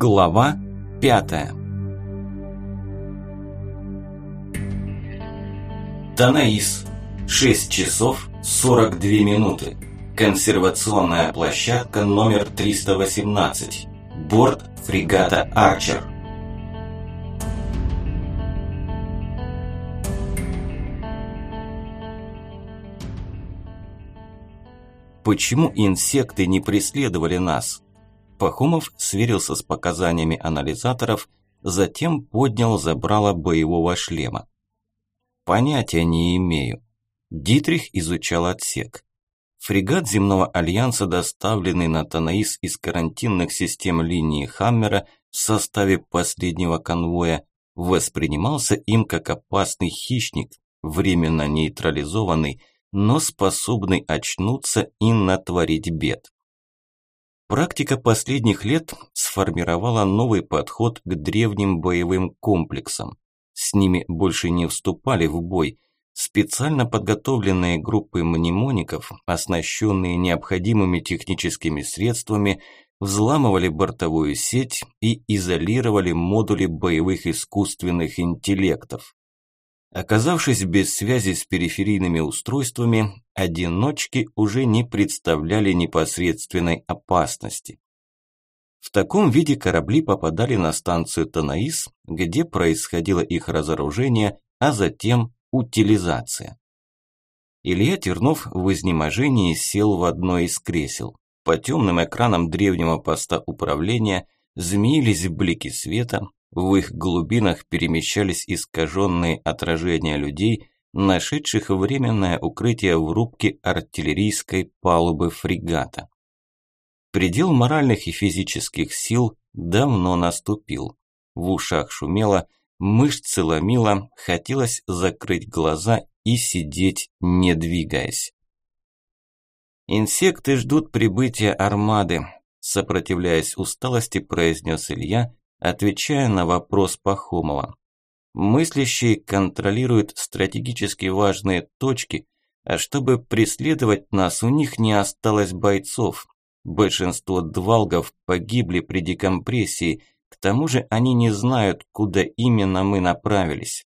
Глава пятая Танаис. 6 часов 42 минуты. Консервационная площадка номер 318. Борт фрегата «Арчер». Почему инсекты не преследовали нас? Пахомов сверился с показаниями анализаторов, затем поднял забрало боевого шлема. Понятия не имею. Дитрих изучал отсек. Фрегат земного альянса, доставленный на Танаис из карантинных систем линии Хаммера в составе последнего конвоя, воспринимался им как опасный хищник, временно нейтрализованный, но способный очнуться и натворить бед. Практика последних лет сформировала новый подход к древним боевым комплексам. С ними больше не вступали в бой. Специально подготовленные группы мнемоников, оснащенные необходимыми техническими средствами, взламывали бортовую сеть и изолировали модули боевых искусственных интеллектов. Оказавшись без связи с периферийными устройствами, одиночки уже не представляли непосредственной опасности. В таком виде корабли попадали на станцию Танаис, где происходило их разоружение, а затем утилизация. Илья Тернов в изнеможении сел в одно из кресел. По темным экранам древнего поста управления змеились блики света, в их глубинах перемещались искаженные отражения людей, нашедших временное укрытие в рубке артиллерийской палубы фрегата. Предел моральных и физических сил давно наступил. В ушах шумело, мышцы ломило, хотелось закрыть глаза и сидеть, не двигаясь. «Инсекты ждут прибытия армады», сопротивляясь усталости, произнес Илья, отвечая на вопрос Пахомова. Мыслящие контролируют стратегически важные точки, а чтобы преследовать нас, у них не осталось бойцов. Большинство двалгов погибли при декомпрессии, к тому же они не знают, куда именно мы направились.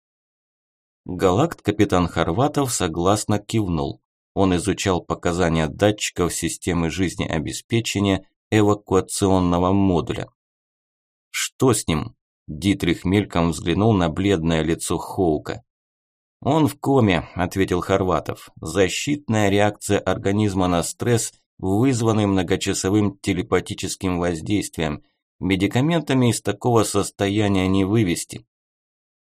Галакт капитан Хорватов согласно кивнул. Он изучал показания датчиков системы жизнеобеспечения эвакуационного модуля. Что с ним? Дитрих мельком взглянул на бледное лицо Хоука. «Он в коме», – ответил Хорватов. «Защитная реакция организма на стресс, вызванный многочасовым телепатическим воздействием. Медикаментами из такого состояния не вывести».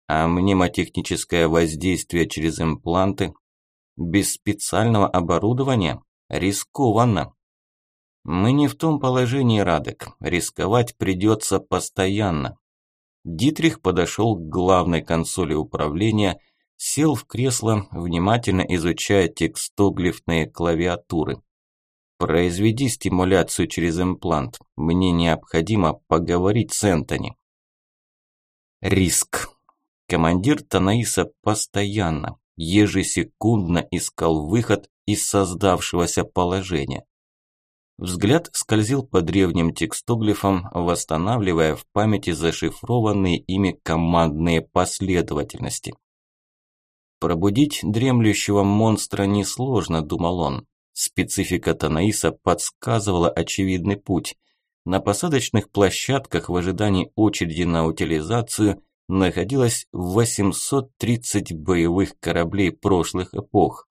«А мнемотехническое воздействие через импланты?» «Без специального оборудования? Рискованно». Мы не в том положении, Радек. Рисковать придется постоянно. Дитрих подошел к главной консоли управления, сел в кресло, внимательно изучая текстоглифные клавиатуры. Произведи стимуляцию через имплант. Мне необходимо поговорить с Энтони. Риск. Командир Танаиса постоянно, ежесекундно искал выход из создавшегося положения. Взгляд скользил по древним текстоглифам, восстанавливая в памяти зашифрованные ими командные последовательности. Пробудить дремлющего монстра несложно, думал он. Специфика Танаиса подсказывала очевидный путь. На посадочных площадках в ожидании очереди на утилизацию находилось 830 боевых кораблей прошлых эпох.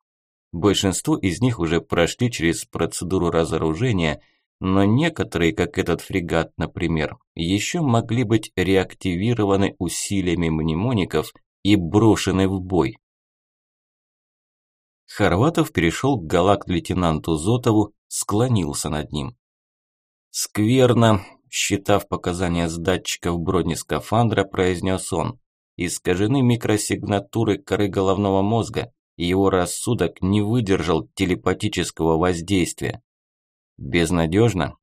Большинство из них уже прошли через процедуру разоружения, но некоторые, как этот фрегат, например, еще могли быть реактивированы усилиями мнемоников и брошены в бой. Хорватов перешел к галакт-лейтенанту Зотову, склонился над ним. «Скверно», считав показания с датчиков бронескафандра, произнес он. «Искажены микросигнатуры коры головного мозга его рассудок не выдержал телепатического воздействия. Безнадежно.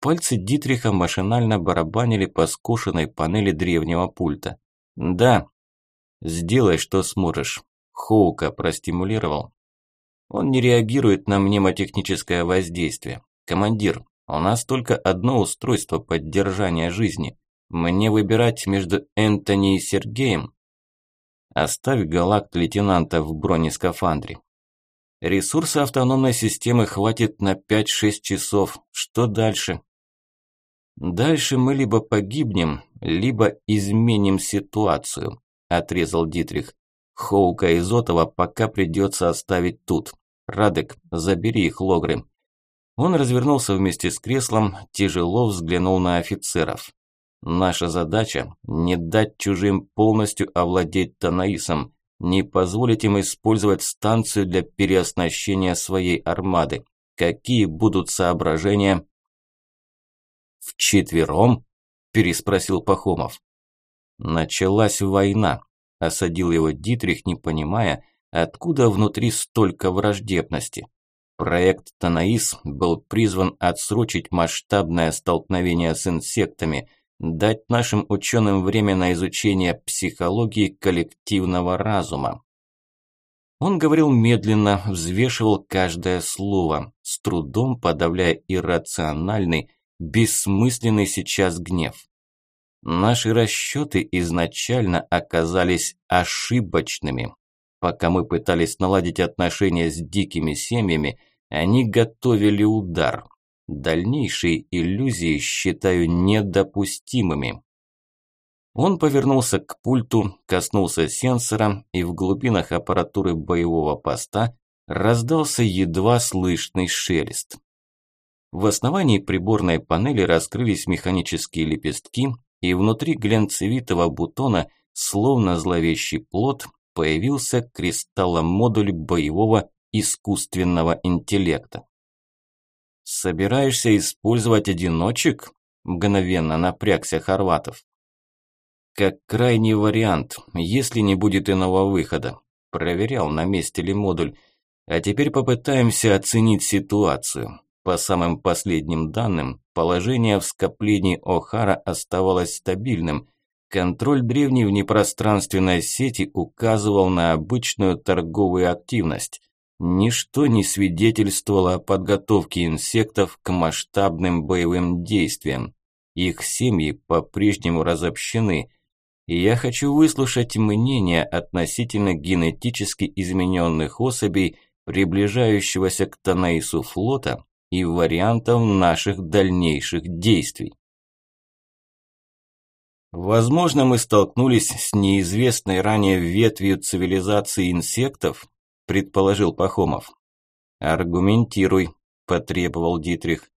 Пальцы Дитриха машинально барабанили по скушенной панели древнего пульта. «Да, сделай, что сможешь». Хоука простимулировал. Он не реагирует на мнемотехническое воздействие. Командир, У нас только одно устройство поддержания жизни. Мне выбирать между Энтони и Сергеем? Оставь галакт лейтенанта в бронескафандре. Ресурса автономной системы хватит на 5-6 часов. Что дальше? Дальше мы либо погибнем, либо изменим ситуацию, отрезал Дитрих. Хоука и Зотова пока придется оставить тут. Радек, забери их логры. Он развернулся вместе с креслом, тяжело взглянул на офицеров. Наша задача – не дать чужим полностью овладеть Танаисом, не позволить им использовать станцию для переоснащения своей армады. Какие будут соображения? «Вчетвером?» – переспросил Пахомов. «Началась война», – осадил его Дитрих, не понимая, откуда внутри столько враждебности. Проект Танаис был призван отсрочить масштабное столкновение с инсектами, дать нашим ученым время на изучение психологии коллективного разума. Он говорил медленно, взвешивал каждое слово, с трудом подавляя иррациональный, бессмысленный сейчас гнев. Наши расчеты изначально оказались ошибочными. Пока мы пытались наладить отношения с дикими семьями, они готовили удар. Дальнейшие иллюзии считаю недопустимыми. Он повернулся к пульту, коснулся сенсора, и в глубинах аппаратуры боевого поста раздался едва слышный шелест. В основании приборной панели раскрылись механические лепестки, и внутри глянцевитого бутона, словно зловещий плод, появился кристалломодуль боевого искусственного интеллекта. «Собираешься использовать одиночек?» – мгновенно напрягся Хорватов. «Как крайний вариант, если не будет иного выхода. Проверял, на месте ли модуль. А теперь попытаемся оценить ситуацию. По самым последним данным, положение в скоплении О'Хара оставалось стабильным. Контроль древней внепространственной сети указывал на обычную торговую активность. Ничто не свидетельствовало о подготовке инсектов к масштабным боевым действиям. Их семьи по-прежнему разобщены. И я хочу выслушать мнение относительно генетически измененных особей, приближающегося к Танаису флота и вариантов наших дальнейших действий. Возможно, мы столкнулись с неизвестной ранее ветвью цивилизации инсектов, предположил Пахомов. Аргументируй, потребовал Дитрих.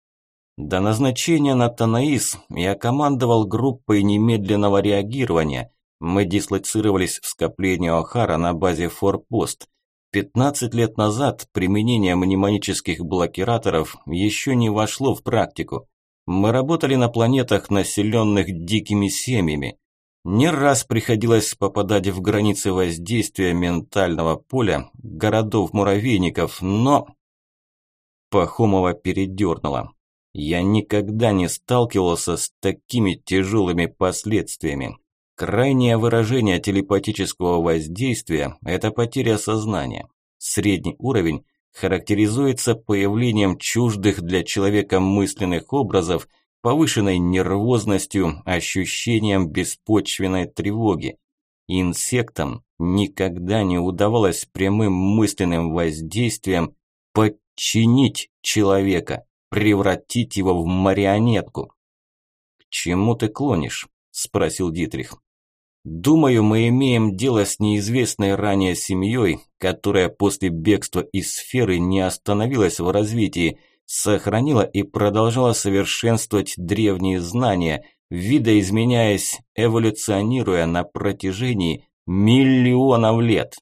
До назначения на Танаис я командовал группой немедленного реагирования. Мы дислоцировались в скоплении Охара на базе Форпост. 15 лет назад применение мнемонических блокираторов еще не вошло в практику. Мы работали на планетах, населенных дикими семьями. Не раз приходилось попадать в границы воздействия ментального поля городов-муравейников, но... Пахомова передернула. Я никогда не сталкивался с такими тяжелыми последствиями. Крайнее выражение телепатического воздействия – это потеря сознания. Средний уровень характеризуется появлением чуждых для человека мысленных образов, повышенной нервозностью, ощущением беспочвенной тревоги. Инсектам никогда не удавалось прямым мысленным воздействием подчинить человека, превратить его в марионетку. «К чему ты клонишь?» – спросил Дитрих. Думаю, мы имеем дело с неизвестной ранее семьей, которая после бегства из сферы не остановилась в развитии, сохранила и продолжала совершенствовать древние знания, видоизменяясь, эволюционируя на протяжении миллионов лет.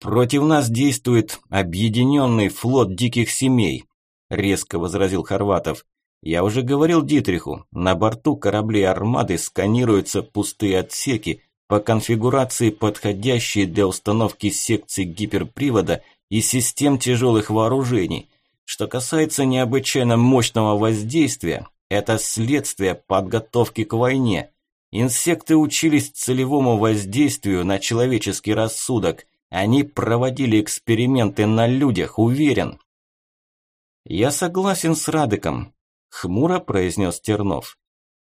«Против нас действует объединенный флот диких семей», – резко возразил Хорватов. Я уже говорил Дитриху, на борту кораблей армады сканируются пустые отсеки, по конфигурации подходящие для установки секций гиперпривода и систем тяжелых вооружений. Что касается необычайно мощного воздействия, это следствие подготовки к войне. Инсекты учились целевому воздействию на человеческий рассудок. Они проводили эксперименты на людях, уверен. Я согласен с Радыком, хмуро произнес Тернов.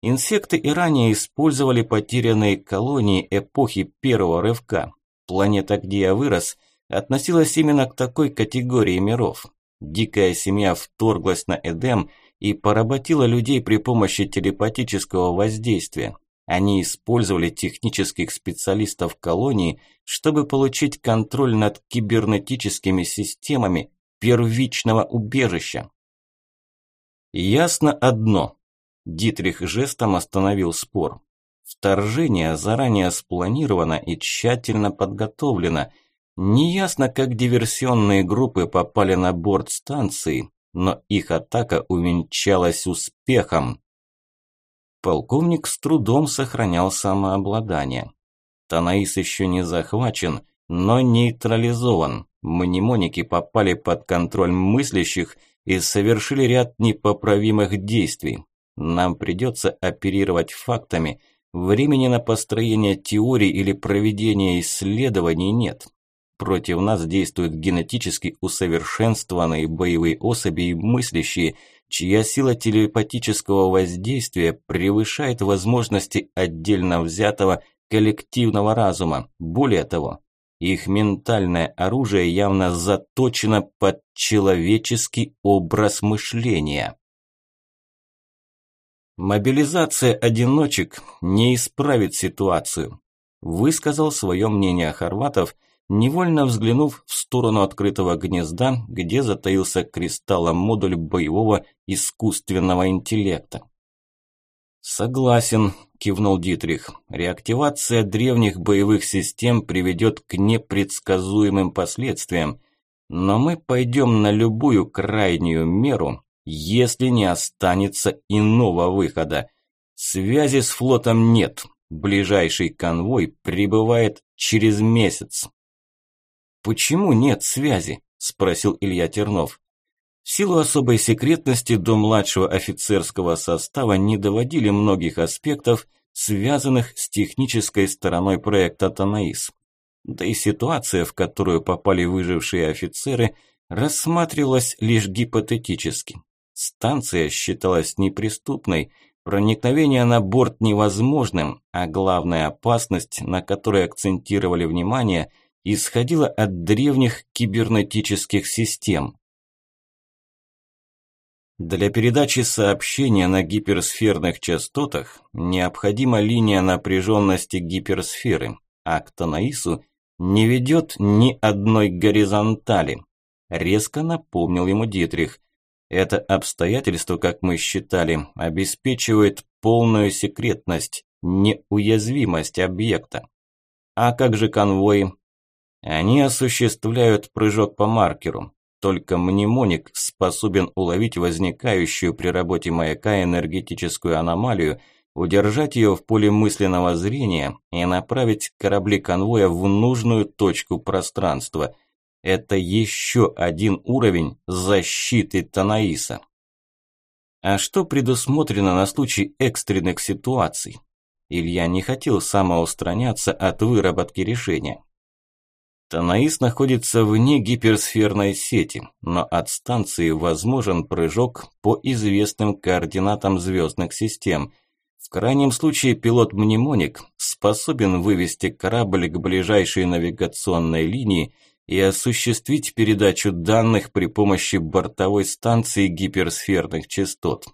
Инсекты и ранее использовали потерянные колонии эпохи первого рывка. Планета, где я вырос, относилась именно к такой категории миров. Дикая семья вторглась на Эдем и поработила людей при помощи телепатического воздействия. Они использовали технических специалистов колонии, чтобы получить контроль над кибернетическими системами первичного убежища. Ясно одно. Дитрих жестом остановил спор. Вторжение заранее спланировано и тщательно подготовлено. Неясно, как диверсионные группы попали на борт станции, но их атака увенчалась успехом. Полковник с трудом сохранял самообладание. Танаис еще не захвачен, но нейтрализован. Мнемоники попали под контроль мыслящих и совершили ряд непоправимых действий. Нам придется оперировать фактами. Времени на построение теорий или проведение исследований нет. Против нас действуют генетически усовершенствованные боевые особи и мыслящие, чья сила телепатического воздействия превышает возможности отдельно взятого коллективного разума. Более того, их ментальное оружие явно заточено под человеческий образ мышления. Мобилизация одиночек не исправит ситуацию, высказал свое мнение Хорватов, невольно взглянув в сторону открытого гнезда, где затаился кристаллом модуль боевого искусственного интеллекта. «Согласен», – кивнул Дитрих. «Реактивация древних боевых систем приведет к непредсказуемым последствиям, но мы пойдем на любую крайнюю меру, если не останется иного выхода. Связи с флотом нет, ближайший конвой прибывает через месяц». «Почему нет связи?» – спросил Илья Тернов. В силу особой секретности до младшего офицерского состава не доводили многих аспектов, связанных с технической стороной проекта «Танаис». Да и ситуация, в которую попали выжившие офицеры, рассматривалась лишь гипотетически. Станция считалась неприступной, проникновение на борт невозможным, а главная опасность, на которой акцентировали внимание, исходила от древних кибернетических систем. Для передачи сообщения на гиперсферных частотах необходима линия напряженности гиперсферы, а к Танаису не ведет ни одной горизонтали. Резко напомнил ему Дитрих. Это обстоятельство, как мы считали, обеспечивает полную секретность, неуязвимость объекта. А как же конвои? Они осуществляют прыжок по маркеру, только мнемоник способен уловить возникающую при работе маяка энергетическую аномалию, удержать ее в поле мысленного зрения и направить корабли конвоя в нужную точку пространства. Это еще один уровень защиты Танаиса. А что предусмотрено на случай экстренных ситуаций? Илья не хотел самоустраняться от выработки решения. Танаис находится вне гиперсферной сети, но от станции возможен прыжок по известным координатам звездных систем. В крайнем случае пилот-мнемоник способен вывести корабль к ближайшей навигационной линии и осуществить передачу данных при помощи бортовой станции гиперсферных частот.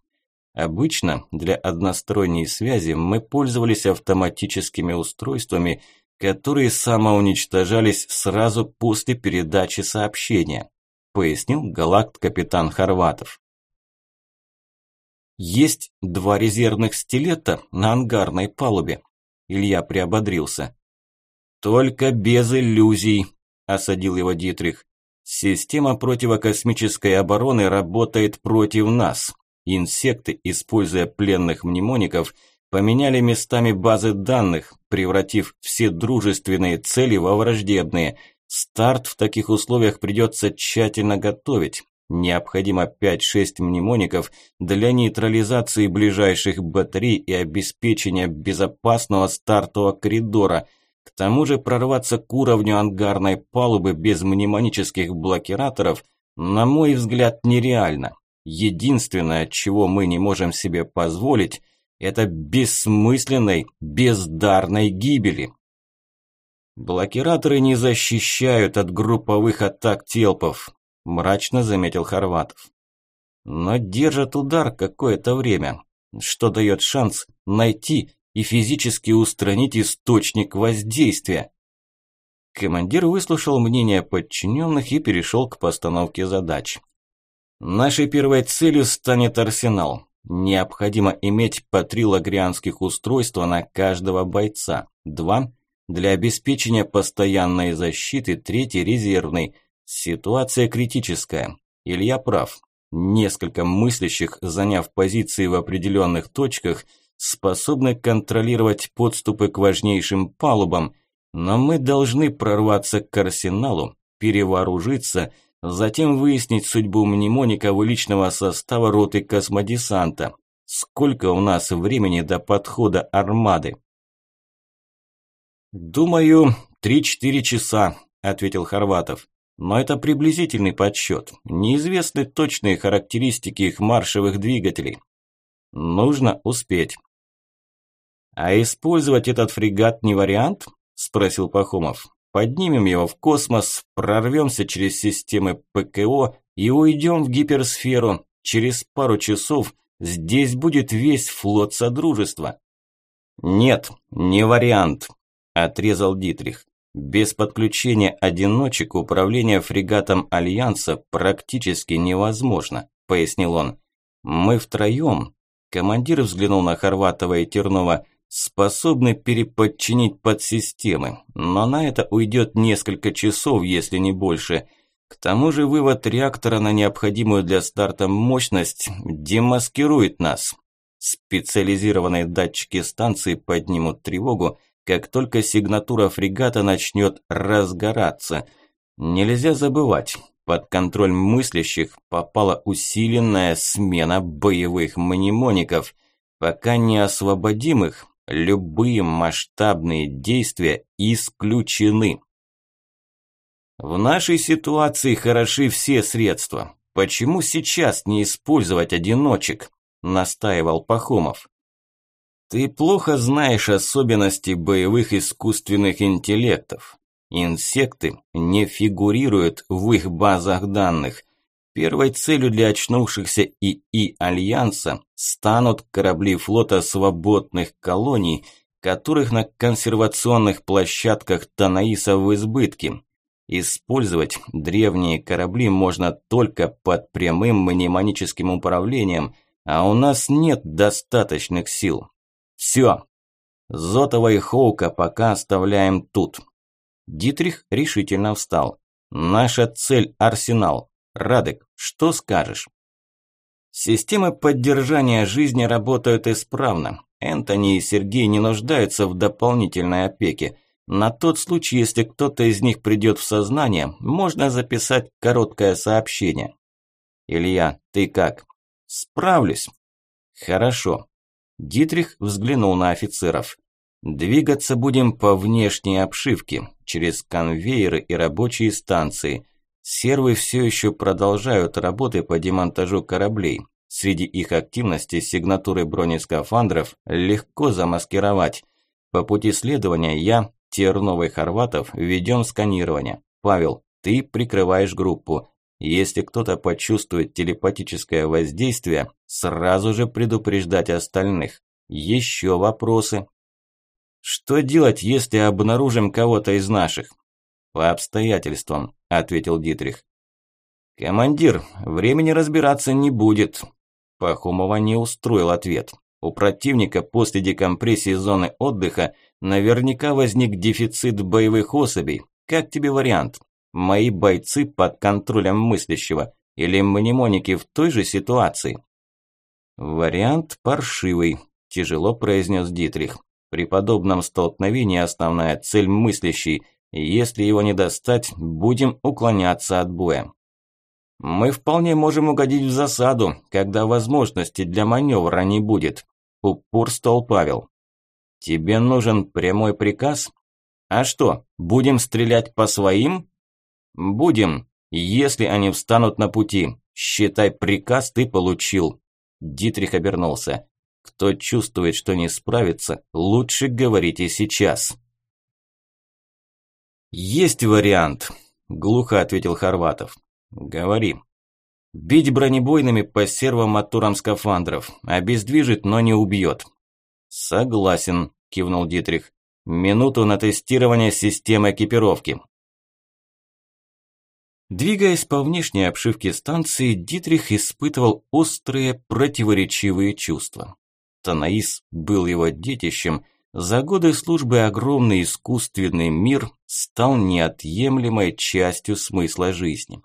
Обычно для односторонней связи мы пользовались автоматическими устройствами – которые самоуничтожались сразу после передачи сообщения, пояснил галакт-капитан Хорватов. Есть два резервных стилета на ангарной палубе. Илья приободрился. Только без иллюзий, осадил его Дитрих. Система противокосмической обороны работает против нас. Инсекты, используя пленных мнемоников, поменяли местами базы данных, превратив все дружественные цели во враждебные. Старт в таких условиях придется тщательно готовить. Необходимо 5-6 мнемоников для нейтрализации ближайших батарей и обеспечения безопасного стартового коридора. К тому же прорваться к уровню ангарной палубы без мнемонических блокираторов на мой взгляд, нереально. Единственное, чего мы не можем себе позволить, это бессмысленной, бездарной гибели. Блокираторы не защищают от групповых атак телпов, мрачно заметил Хорватов. Но держат удар какое-то время, что дает шанс найти и физически устранить источник воздействия. Командир выслушал мнение подчиненных и перешел к постановке задач. Нашей первой целью станет арсенал. Необходимо иметь по три лагрианских устройства на каждого бойца. Два – для обеспечения постоянной защиты, третий – резервный. Ситуация критическая. Илья прав. Несколько мыслящих, заняв позиции в определенных точках, способны контролировать подступы к важнейшим палубам, но мы должны прорваться к арсеналу, перевооружиться, затем выяснить судьбу мнемоника личного состава роты космодесанта. Сколько у нас времени до подхода армады? «Думаю, три-четыре часа», – ответил Хорватов. Но это приблизительный подсчет. Неизвестны точные характеристики их маршевых двигателей. Нужно успеть. А использовать этот фрегат не вариант? Спросил Пахомов. Поднимем его в космос, прорвемся через системы ПКО и уйдем в гиперсферу. Через пару часов здесь будет весь флот Содружества. Нет, не вариант, отрезал Дитрих. Без подключения одиночек управление фрегатом Альянса практически невозможно, пояснил он. Мы втроем, командир взглянул на Хорватова и Тернова, способны переподчинить подсистемы, но на это уйдет несколько часов, если не больше. К тому же вывод реактора на необходимую для старта мощность демаскирует нас. Специализированные датчики станции поднимут тревогу, как только сигнатура фрегата начнет разгораться. Нельзя забывать, под контроль мыслящих попала усиленная смена боевых мнемоников. Пока не освободим их, любые масштабные действия исключены. В нашей ситуации хороши все средства. Почему сейчас не использовать одиночек? Настаивал Пахомов. Ты плохо знаешь особенности боевых искусственных интеллектов. Инсекты не фигурируют в их базах данных. Первой целью для очнувшихся ИИ Альянса станут корабли флота свободных колоний, которых на консервационных площадках Танаиса в избытке. Использовать древние корабли можно только под прямым мнемоническим управлением, а у нас нет достаточных сил. Все. Зотова и Хоука пока оставляем тут. Дитрих решительно встал. Наша цель – арсенал. Радек, что скажешь? Системы поддержания жизни работают исправно. Энтони и Сергей не нуждаются в дополнительной опеке. На тот случай, если кто-то из них придет в сознание, можно записать короткое сообщение. Илья, ты как? Справлюсь. Хорошо. Дитрих взглянул на офицеров. «Двигаться будем по внешней обшивке, через конвейеры и рабочие станции. Сервы все еще продолжают работы по демонтажу кораблей. Среди их активности сигнатуры бронескафандров легко замаскировать. По пути следования я, Терновый Хорватов, ведем сканирование. Павел, ты прикрываешь группу. Если кто-то почувствует телепатическое воздействие, сразу же предупреждать остальных. Еще вопросы? Что делать, если обнаружим кого-то из наших? По обстоятельствам, ответил Дитрих. Командир, времени разбираться не будет. Пахомова не устроил ответ. У противника после декомпрессии зоны отдыха наверняка возник дефицит боевых особей. Как тебе вариант? Мои бойцы под контролем мыслящего или мнемоники в той же ситуации? Вариант паршивый, тяжело произнес Дитрих. При подобном столкновении основная цель мыслящий. Если его не достать, будем уклоняться от боя. Мы вполне можем угодить в засаду, когда возможности для маневра не будет, упорствовал Павел. Тебе нужен прямой приказ? А что, будем стрелять по своим? «Будем, Если они встанут на пути, считай, приказ ты получил. Дитрих обернулся. Кто чувствует, что не справится, лучше говорите сейчас. Есть вариант, глухо ответил Хорватов. Говори. Бить бронебойными по сервомоторам скафандров. Обездвижит, но не убьет. Согласен, кивнул Дитрих. Минуту на тестирование системы экипировки. Двигаясь по внешней обшивке станции, Дитрих испытывал острые противоречивые чувства. Танаис был его детищем, за годы службы огромный искусственный мир стал неотъемлемой частью смысла жизни.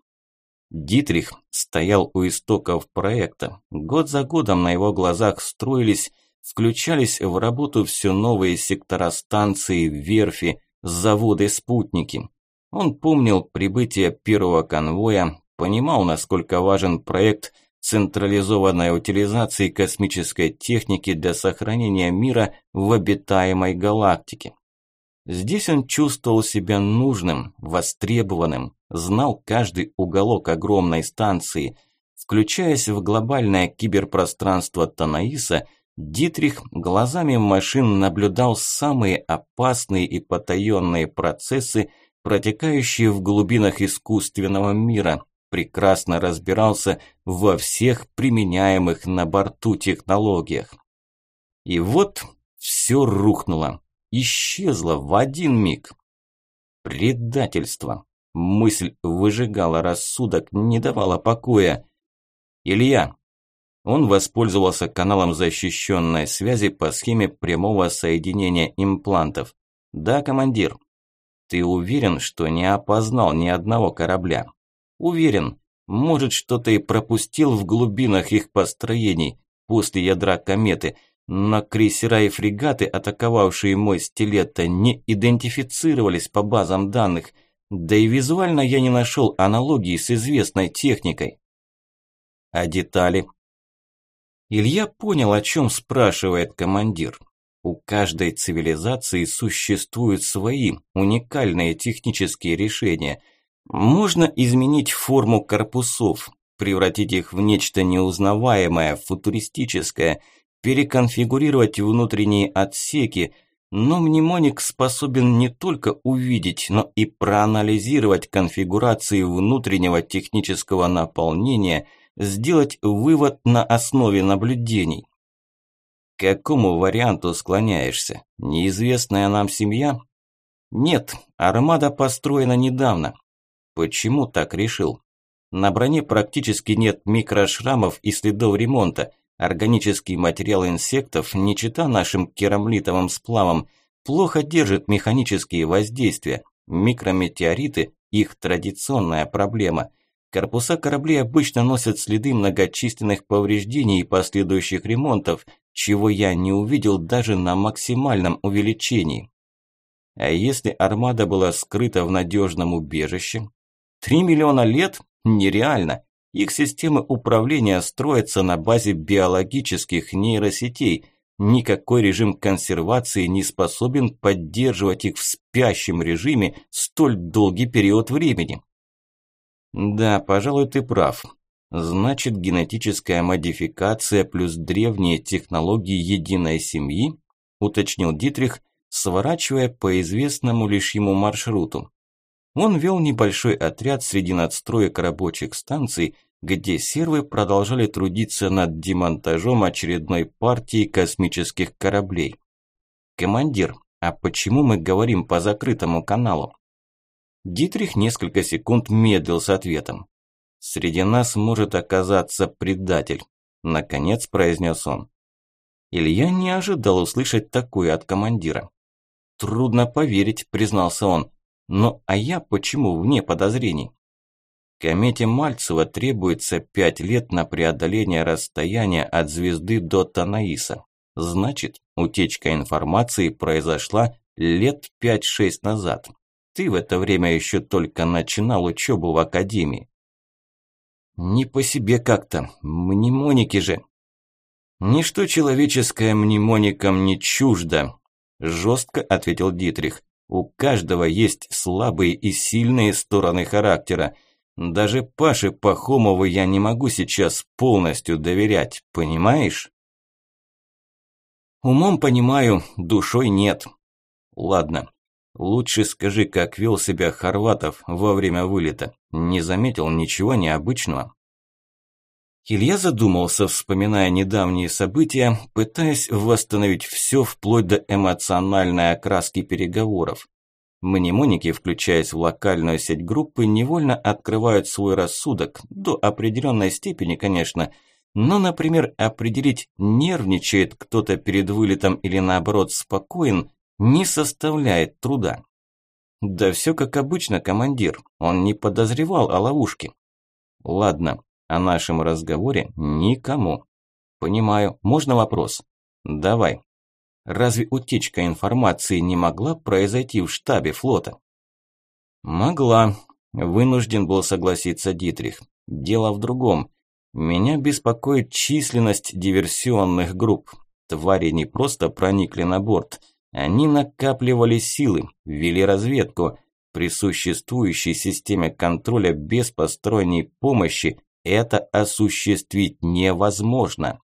Дитрих стоял у истоков проекта. Год за годом на его глазах строились, включались в работу все новые сектора станции, верфи, заводы-спутники. Он помнил прибытие первого конвоя, понимал, насколько важен проект централизованной утилизации космической техники для сохранения мира в обитаемой галактике. Здесь он чувствовал себя нужным, востребованным, знал каждый уголок огромной станции. Включаясь в глобальное киберпространство Танаиса, Дитрих глазами машин наблюдал самые опасные и потаенные процессы, протекающие в глубинах искусственного мира, прекрасно разбирался во всех применяемых на борту технологиях. И вот все рухнуло, исчезло в один миг. Предательство. Мысль выжигала рассудок, не давала покоя. Илья. Он воспользовался каналом защищенной связи по схеме прямого соединения имплантов. Да, командир. Ты уверен, что не опознал ни одного корабля? Уверен. Может, что-то и пропустил в глубинах их построений после ядра кометы, но крейсера и фрегаты, атаковавшие мой стилета, не идентифицировались по базам данных, да и визуально я не нашел аналогии с известной техникой. А детали? Илья понял, о чем спрашивает командир. У каждой цивилизации существуют свои уникальные технические решения. Можно изменить форму корпусов, превратить их в нечто неузнаваемое, футуристическое, переконфигурировать внутренние отсеки, но мнемоник способен не только увидеть, но и проанализировать конфигурации внутреннего технического наполнения, сделать вывод на основе наблюдений. К какому варианту склоняешься? Неизвестная нам семья? Нет, армада построена недавно. Почему так решил? На броне практически нет микрошрамов и следов ремонта. Органический материал инсектов, не чита нашим керамлитовым сплавам, плохо держит механические воздействия. Микрометеориты – их традиционная проблема. Корпуса кораблей обычно носят следы многочисленных повреждений и последующих ремонтов, чего я не увидел даже на максимальном увеличении. А если армада была скрыта в надежном убежище? Три миллиона лет? Нереально. Их системы управления строятся на базе биологических нейросетей. Никакой режим консервации не способен поддерживать их в спящем режиме столь долгий период времени. Да, пожалуй, ты прав. Значит, генетическая модификация плюс древние технологии единой семьи, уточнил Дитрих, сворачивая по известному лишь ему маршруту. Он вел небольшой отряд среди надстроек рабочих станций, где сервы продолжали трудиться над демонтажом очередной партии космических кораблей. «Командир, а почему мы говорим по закрытому каналу?» Дитрих несколько секунд медлил с ответом. Среди нас может оказаться предатель, наконец произнес он. Илья не ожидал услышать такое от командира. Трудно поверить, признался он. Но а я почему вне подозрений? Комете Мальцева требуется пять лет на преодоление расстояния от звезды до Танаиса. Значит, утечка информации произошла лет пять-шесть назад. Ты в это время еще только начинал учебу в академии. Не по себе как-то, мнемоники же. Ничто человеческое мнемоникам не чуждо, жестко ответил Дитрих. У каждого есть слабые и сильные стороны характера. Даже Паше Пахомову я не могу сейчас полностью доверять, понимаешь? Умом понимаю, душой нет. Ладно, лучше скажи, как вел себя Хорватов во время вылета. Не заметил ничего необычного? Илья задумался, вспоминая недавние события, пытаясь восстановить все вплоть до эмоциональной окраски переговоров. Мнемоники, включаясь в локальную сеть группы, невольно открывают свой рассудок, до определенной степени, конечно, но, например, определить, нервничает кто-то перед вылетом или наоборот спокоен, не составляет труда. Да все как обычно, командир, он не подозревал о ловушке. Ладно, о нашем разговоре никому. Понимаю, можно вопрос? Давай. Разве утечка информации не могла произойти в штабе флота? Могла. Вынужден был согласиться Дитрих. Дело в другом. Меня беспокоит численность диверсионных групп. Твари не просто проникли на борт. Они накапливали силы, вели разведку. При существующей системе контроля без посторонней помощи это осуществить невозможно.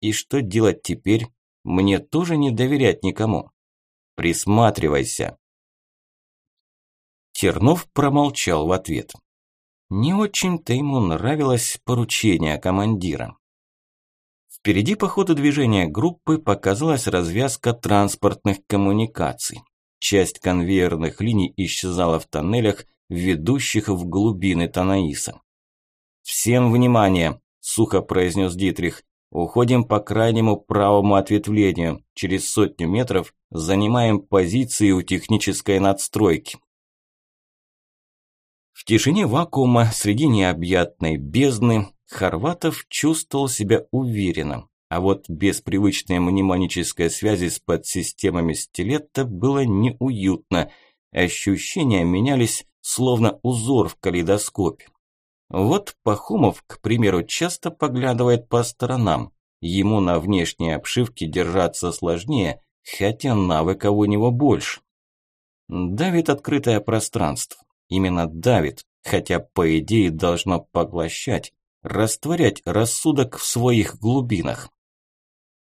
И что делать теперь? Мне тоже не доверять никому. Присматривайся. Тернов промолчал в ответ. Не очень-то ему нравилось поручение командира. Впереди по ходу движения группы показалась развязка транспортных коммуникаций. Часть конвейерных линий исчезала в тоннелях, ведущих в глубины Танаиса. «Всем внимание!» – сухо произнес Дитрих. «Уходим по крайнему правому ответвлению. Через сотню метров занимаем позиции у технической надстройки». В тишине вакуума среди необъятной бездны Хорватов чувствовал себя уверенно, а вот без привычной мнемонической связи с подсистемами стилета было неуютно. Ощущения менялись, словно узор в калейдоскопе. Вот Пахомов, к примеру, часто поглядывает по сторонам. Ему на внешней обшивке держаться сложнее, хотя навыков у него больше. Давит открытое пространство. Именно давит, хотя по идее должно поглощать, растворять рассудок в своих глубинах.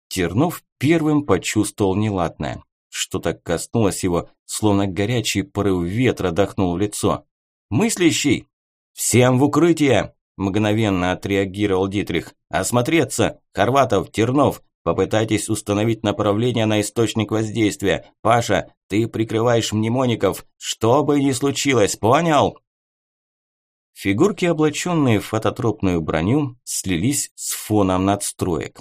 Тернов первым почувствовал неладное. Что-то коснулось его, словно горячий порыв ветра дохнул в лицо. «Мыслящий!» «Всем в укрытие!» – мгновенно отреагировал Дитрих. «Осмотреться! Хорватов, Тернов, попытайтесь установить направление на источник воздействия. Паша, ты прикрываешь мнемоников, что бы ни случилось, понял?» Фигурки, облаченные в фототропную броню, слились с фоном надстроек.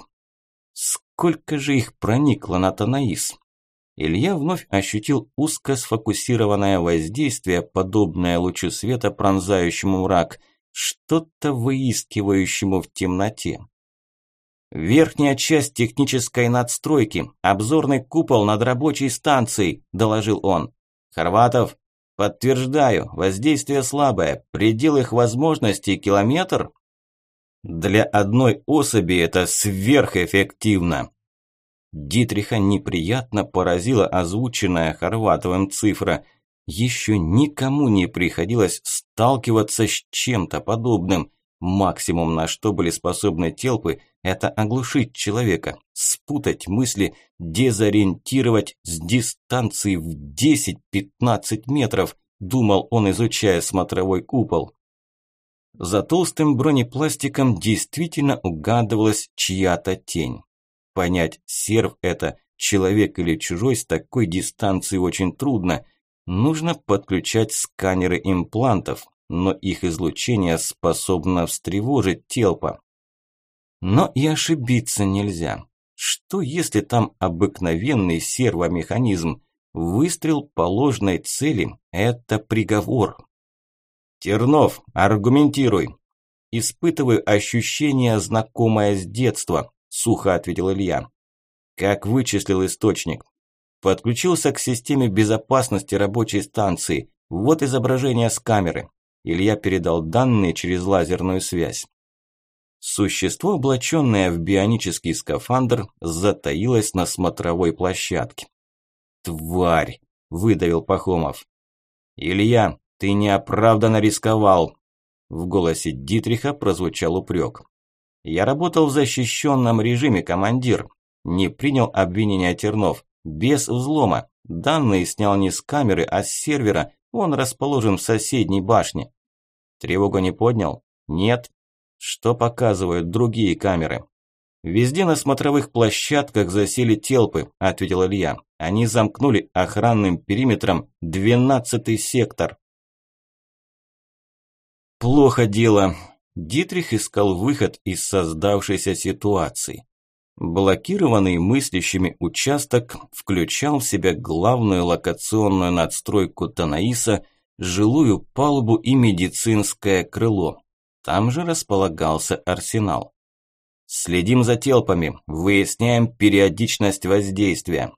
Сколько же их проникло на Танаис? Илья вновь ощутил узко сфокусированное воздействие, подобное лучу света, пронзающему мрак, что-то выискивающему в темноте. «Верхняя часть технической надстройки, обзорный купол над рабочей станцией», – доложил он. «Хорватов, подтверждаю, воздействие слабое, предел их возможностей километр?» «Для одной особи это сверхэффективно», Дитриха неприятно поразила озвученная Хорватовым цифра. Еще никому не приходилось сталкиваться с чем-то подобным. Максимум, на что были способны телпы, это оглушить человека, спутать мысли, дезориентировать с дистанции в 10-15 метров, думал он, изучая смотровой купол. За толстым бронепластиком действительно угадывалась чья-то тень. Понять, серв это, человек или чужой, с такой дистанции очень трудно. Нужно подключать сканеры имплантов, но их излучение способно встревожить телпа. Но и ошибиться нельзя. Что если там обыкновенный сервомеханизм? Выстрел по ложной цели – это приговор. Тернов, аргументируй. Испытываю ощущение, знакомое с детства сухо ответил Илья. Как вычислил источник? Подключился к системе безопасности рабочей станции. Вот изображение с камеры. Илья передал данные через лазерную связь. Существо, облаченное в бионический скафандр, затаилось на смотровой площадке. «Тварь!» – выдавил Пахомов. «Илья, ты неоправданно рисковал!» В голосе Дитриха прозвучал упрек. «Я работал в защищенном режиме, командир. Не принял обвинения Тернов. Без взлома. Данные снял не с камеры, а с сервера. Он расположен в соседней башне. Тревогу не поднял? Нет. Что показывают другие камеры? Везде на смотровых площадках засели телпы, ответил Илья. Они замкнули охранным периметром двенадцатый сектор. Плохо дело. Дитрих искал выход из создавшейся ситуации. Блокированный мыслящими участок включал в себя главную локационную надстройку Танаиса, жилую палубу и медицинское крыло. Там же располагался арсенал. Следим за телпами, выясняем периодичность воздействия.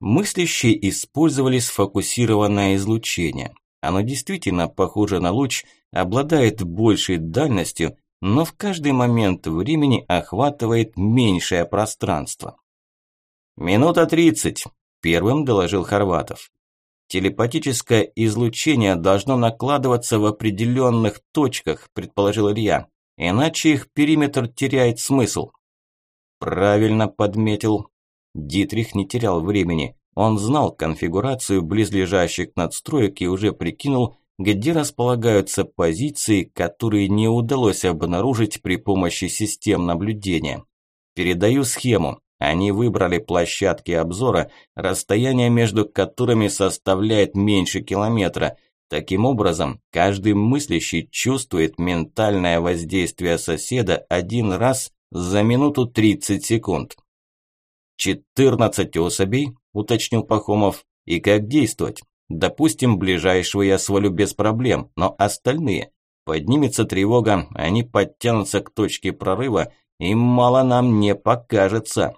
Мыслящие использовали сфокусированное излучение. Оно действительно похоже на луч, обладает большей дальностью но в каждый момент времени охватывает меньшее пространство. «Минута тридцать», – первым доложил Хорватов. «Телепатическое излучение должно накладываться в определенных точках», – предположил Илья. «Иначе их периметр теряет смысл». «Правильно подметил». Дитрих не терял времени. Он знал конфигурацию близлежащих надстроек и уже прикинул, где располагаются позиции, которые не удалось обнаружить при помощи систем наблюдения. Передаю схему. Они выбрали площадки обзора, расстояние между которыми составляет меньше километра. Таким образом, каждый мыслящий чувствует ментальное воздействие соседа один раз за минуту 30 секунд. «14 особей», – уточнил Пахомов. «И как действовать?» Допустим, ближайшего я свалю без проблем, но остальные? Поднимется тревога, они подтянутся к точке прорыва, и мало нам не покажется.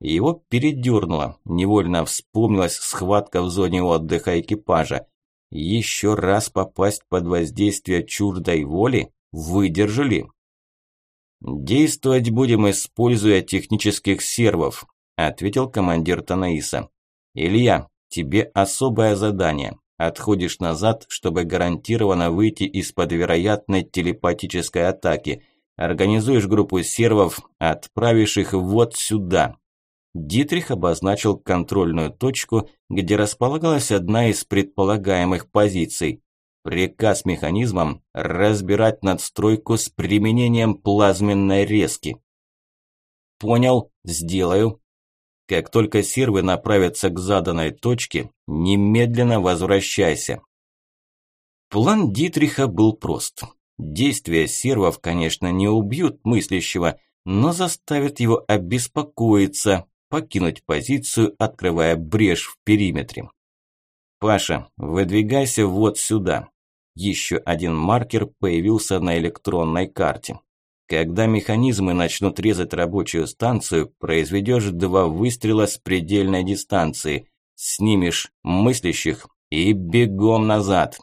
Его передернуло, невольно вспомнилась схватка в зоне отдыха экипажа. Еще раз попасть под воздействие чуждой воли? Выдержали? «Действовать будем, используя технических сервов», – ответил командир Танаиса. «Илья, Тебе особое задание. Отходишь назад, чтобы гарантированно выйти из-под вероятной телепатической атаки. Организуешь группу сервов, отправишь их вот сюда. Дитрих обозначил контрольную точку, где располагалась одна из предполагаемых позиций. Приказ механизмам разбирать надстройку с применением плазменной резки. Понял, сделаю, как только сервы направятся к заданной точке, немедленно возвращайся. План Дитриха был прост. Действия сервов, конечно, не убьют мыслящего, но заставят его обеспокоиться, покинуть позицию, открывая брешь в периметре. «Паша, выдвигайся вот сюда». Еще один маркер появился на электронной карте. Когда механизмы начнут резать рабочую станцию, произведешь два выстрела с предельной дистанции, снимешь мыслящих и бегом назад.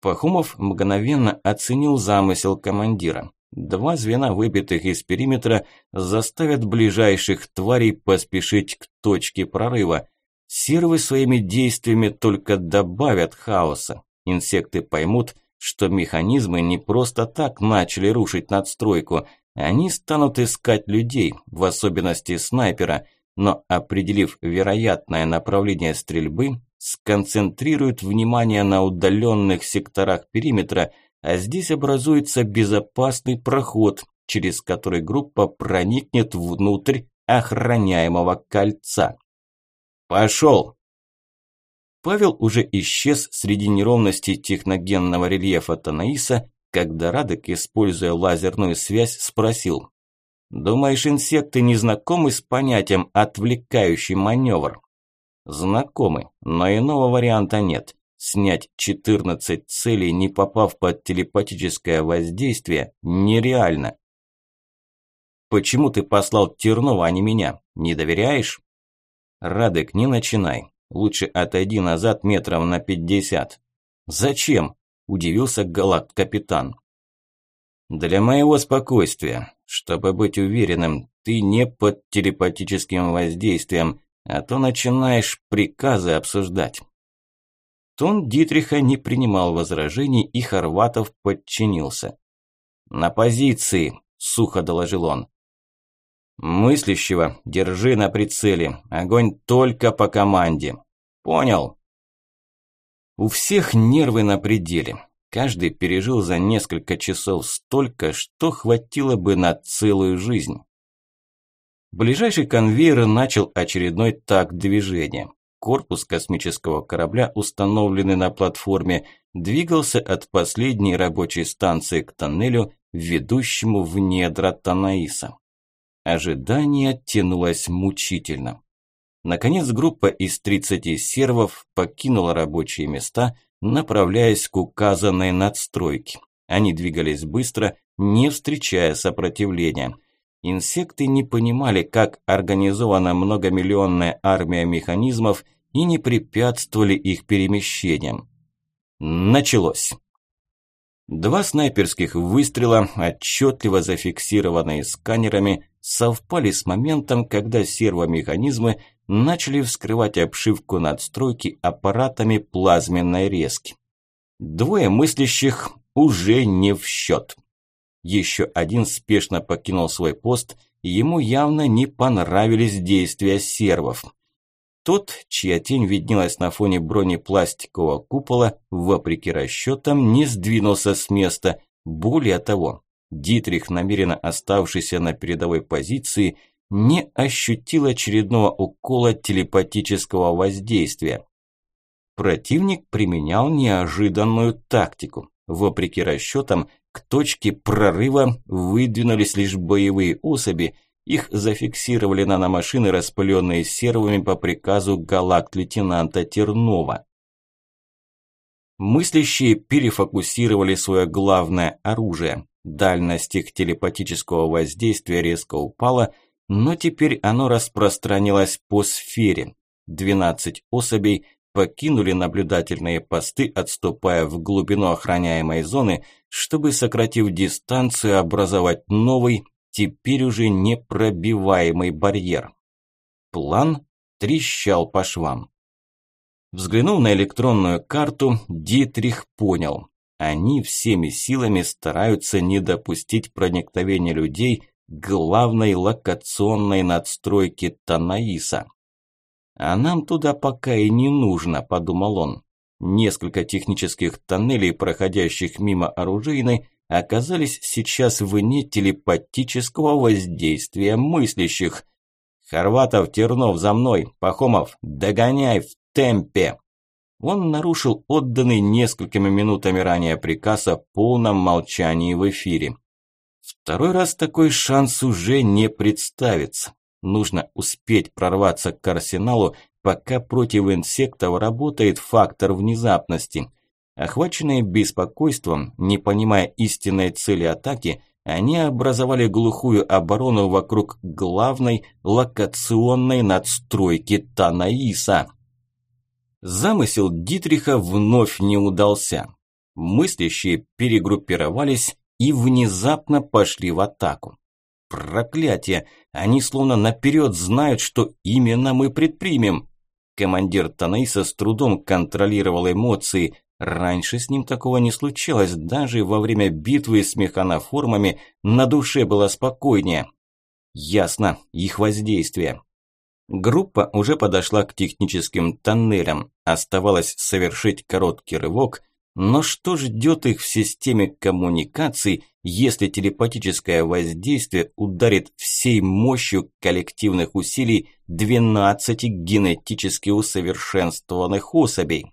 Пахумов мгновенно оценил замысел командира. Два звена, выбитых из периметра, заставят ближайших тварей поспешить к точке прорыва. Сервы своими действиями только добавят хаоса. Инсекты поймут – что механизмы не просто так начали рушить надстройку. Они станут искать людей, в особенности снайпера, но определив вероятное направление стрельбы, сконцентрируют внимание на удаленных секторах периметра, а здесь образуется безопасный проход, через который группа проникнет внутрь охраняемого кольца. «Пошел!» Павел уже исчез среди неровностей техногенного рельефа Танаиса, когда Радек, используя лазерную связь, спросил. «Думаешь, инсекты не знакомы с понятием «отвлекающий маневр»?» «Знакомы, но иного варианта нет. Снять 14 целей, не попав под телепатическое воздействие, нереально». «Почему ты послал Тернова, а не меня? Не доверяешь?» «Радек, не начинай. Лучше отойди назад метров на пятьдесят. Зачем? Удивился галакт-капитан. Для моего спокойствия, чтобы быть уверенным, ты не под телепатическим воздействием, а то начинаешь приказы обсуждать. Тон Дитриха не принимал возражений, и Хорватов подчинился. «На позиции», – сухо доложил он. «Мыслящего держи на прицеле. Огонь только по команде». «Понял». У всех нервы на пределе. Каждый пережил за несколько часов столько, что хватило бы на целую жизнь. Ближайший конвейер начал очередной такт движения. Корпус космического корабля, установленный на платформе, двигался от последней рабочей станции к тоннелю, ведущему в недра Танаиса. Ожидание тянулось мучительно. Наконец группа из 30 сервов покинула рабочие места, направляясь к указанной надстройке. Они двигались быстро, не встречая сопротивления. Инсекты не понимали, как организована многомиллионная армия механизмов и не препятствовали их перемещениям. Началось. Два снайперских выстрела, отчетливо зафиксированные сканерами, совпали с моментом, когда сервомеханизмы начали вскрывать обшивку надстройки аппаратами плазменной резки. Двое мыслящих уже не в счет. Еще один спешно покинул свой пост, ему явно не понравились действия сервов. Тот, чья тень виднелась на фоне бронепластикового купола, вопреки расчетам, не сдвинулся с места. Более того, Дитрих, намеренно оставшийся на передовой позиции, не ощутил очередного укола телепатического воздействия. Противник применял неожиданную тактику. Вопреки расчетам, к точке прорыва выдвинулись лишь боевые особи, их зафиксировали наномашины, распыленные сервами по приказу галакт-лейтенанта Тернова. Мыслящие перефокусировали свое главное оружие. Дальность их телепатического воздействия резко упала, но теперь оно распространилось по сфере. 12 особей покинули наблюдательные посты, отступая в глубину охраняемой зоны, чтобы, сократив дистанцию, образовать новый, теперь уже непробиваемый барьер. План трещал по швам. Взглянув на электронную карту, Дитрих понял. Они всеми силами стараются не допустить проникновения людей главной локационной надстройке Танаиса. «А нам туда пока и не нужно», – подумал он. Несколько технических тоннелей, проходящих мимо оружейной, оказались сейчас вне телепатического воздействия мыслящих. «Хорватов, Тернов, за мной! Пахомов, догоняй в темпе!» Он нарушил отданный несколькими минутами ранее приказ о полном молчании в эфире. Второй раз такой шанс уже не представится. Нужно успеть прорваться к арсеналу, пока против инсектов работает фактор внезапности. Охваченные беспокойством, не понимая истинной цели атаки, они образовали глухую оборону вокруг главной локационной надстройки Танаиса. Замысел Дитриха вновь не удался. Мыслящие перегруппировались и внезапно пошли в атаку. Проклятие! Они словно наперед знают, что именно мы предпримем. Командир Танаиса с трудом контролировал эмоции. Раньше с ним такого не случалось, даже во время битвы с механоформами на душе было спокойнее. Ясно, их воздействие. Группа уже подошла к техническим тоннелям. Оставалось совершить короткий рывок, но что ждет их в системе коммуникаций, если телепатическое воздействие ударит всей мощью коллективных усилий 12 генетически усовершенствованных особей?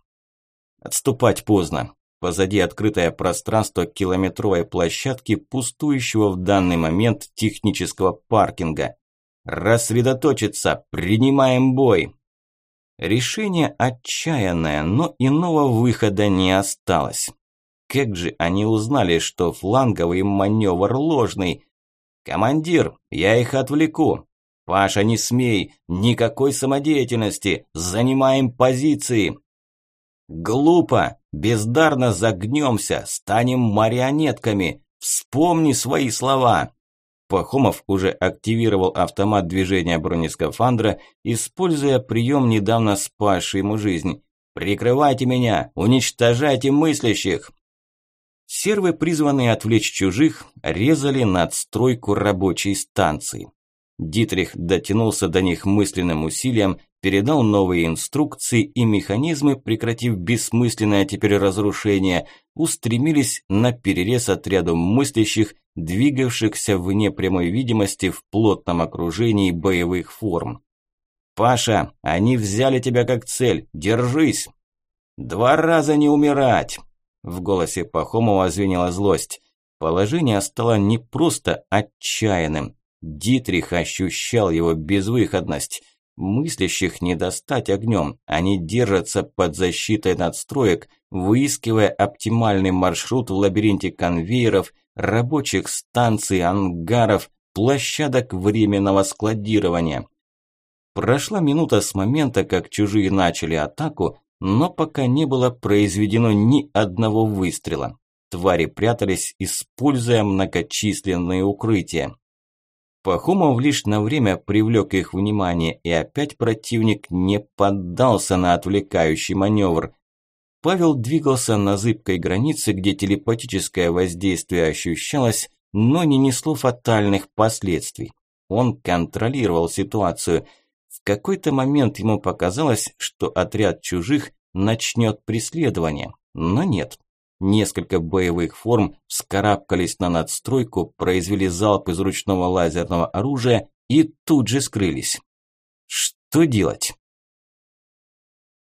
Отступать поздно. Позади открытое пространство километровой площадки пустующего в данный момент технического паркинга. Рассредоточиться, принимаем бой. Решение отчаянное, но иного выхода не осталось. Как же они узнали, что фланговый маневр ложный? «Командир, я их отвлеку!» «Паша, не смей! Никакой самодеятельности! Занимаем позиции!» «Глупо! Бездарно загнемся! Станем марионетками! Вспомни свои слова!» Пахомов уже активировал автомат движения бронескафандра, используя прием, недавно спасший ему жизнь. «Прикрывайте меня! Уничтожайте мыслящих!» Сервы, призванные отвлечь чужих, резали надстройку рабочей станции. Дитрих дотянулся до них мысленным усилием, передал новые инструкции и механизмы, прекратив бессмысленное теперь разрушение, устремились на перерез отряду мыслящих, двигавшихся вне прямой видимости в плотном окружении боевых форм. «Паша, они взяли тебя как цель, держись!» «Два раза не умирать!» В голосе Пахомова звенела злость. Положение стало не просто отчаянным. Дитрих ощущал его безвыходность. Мыслящих не достать огнем. Они держатся под защитой надстроек, выискивая оптимальный маршрут в лабиринте конвейеров, рабочих станций, ангаров, площадок временного складирования. Прошла минута с момента, как чужие начали атаку, но пока не было произведено ни одного выстрела. Твари прятались, используя многочисленные укрытия. Пахомов лишь на время привлек их внимание, и опять противник не поддался на отвлекающий маневр. Павел двигался на зыбкой границе, где телепатическое воздействие ощущалось, но не несло фатальных последствий. Он контролировал ситуацию – в какой-то момент ему показалось, что отряд чужих начнет преследование, но нет. Несколько боевых форм вскарабкались на надстройку, произвели залп из ручного лазерного оружия и тут же скрылись. Что делать?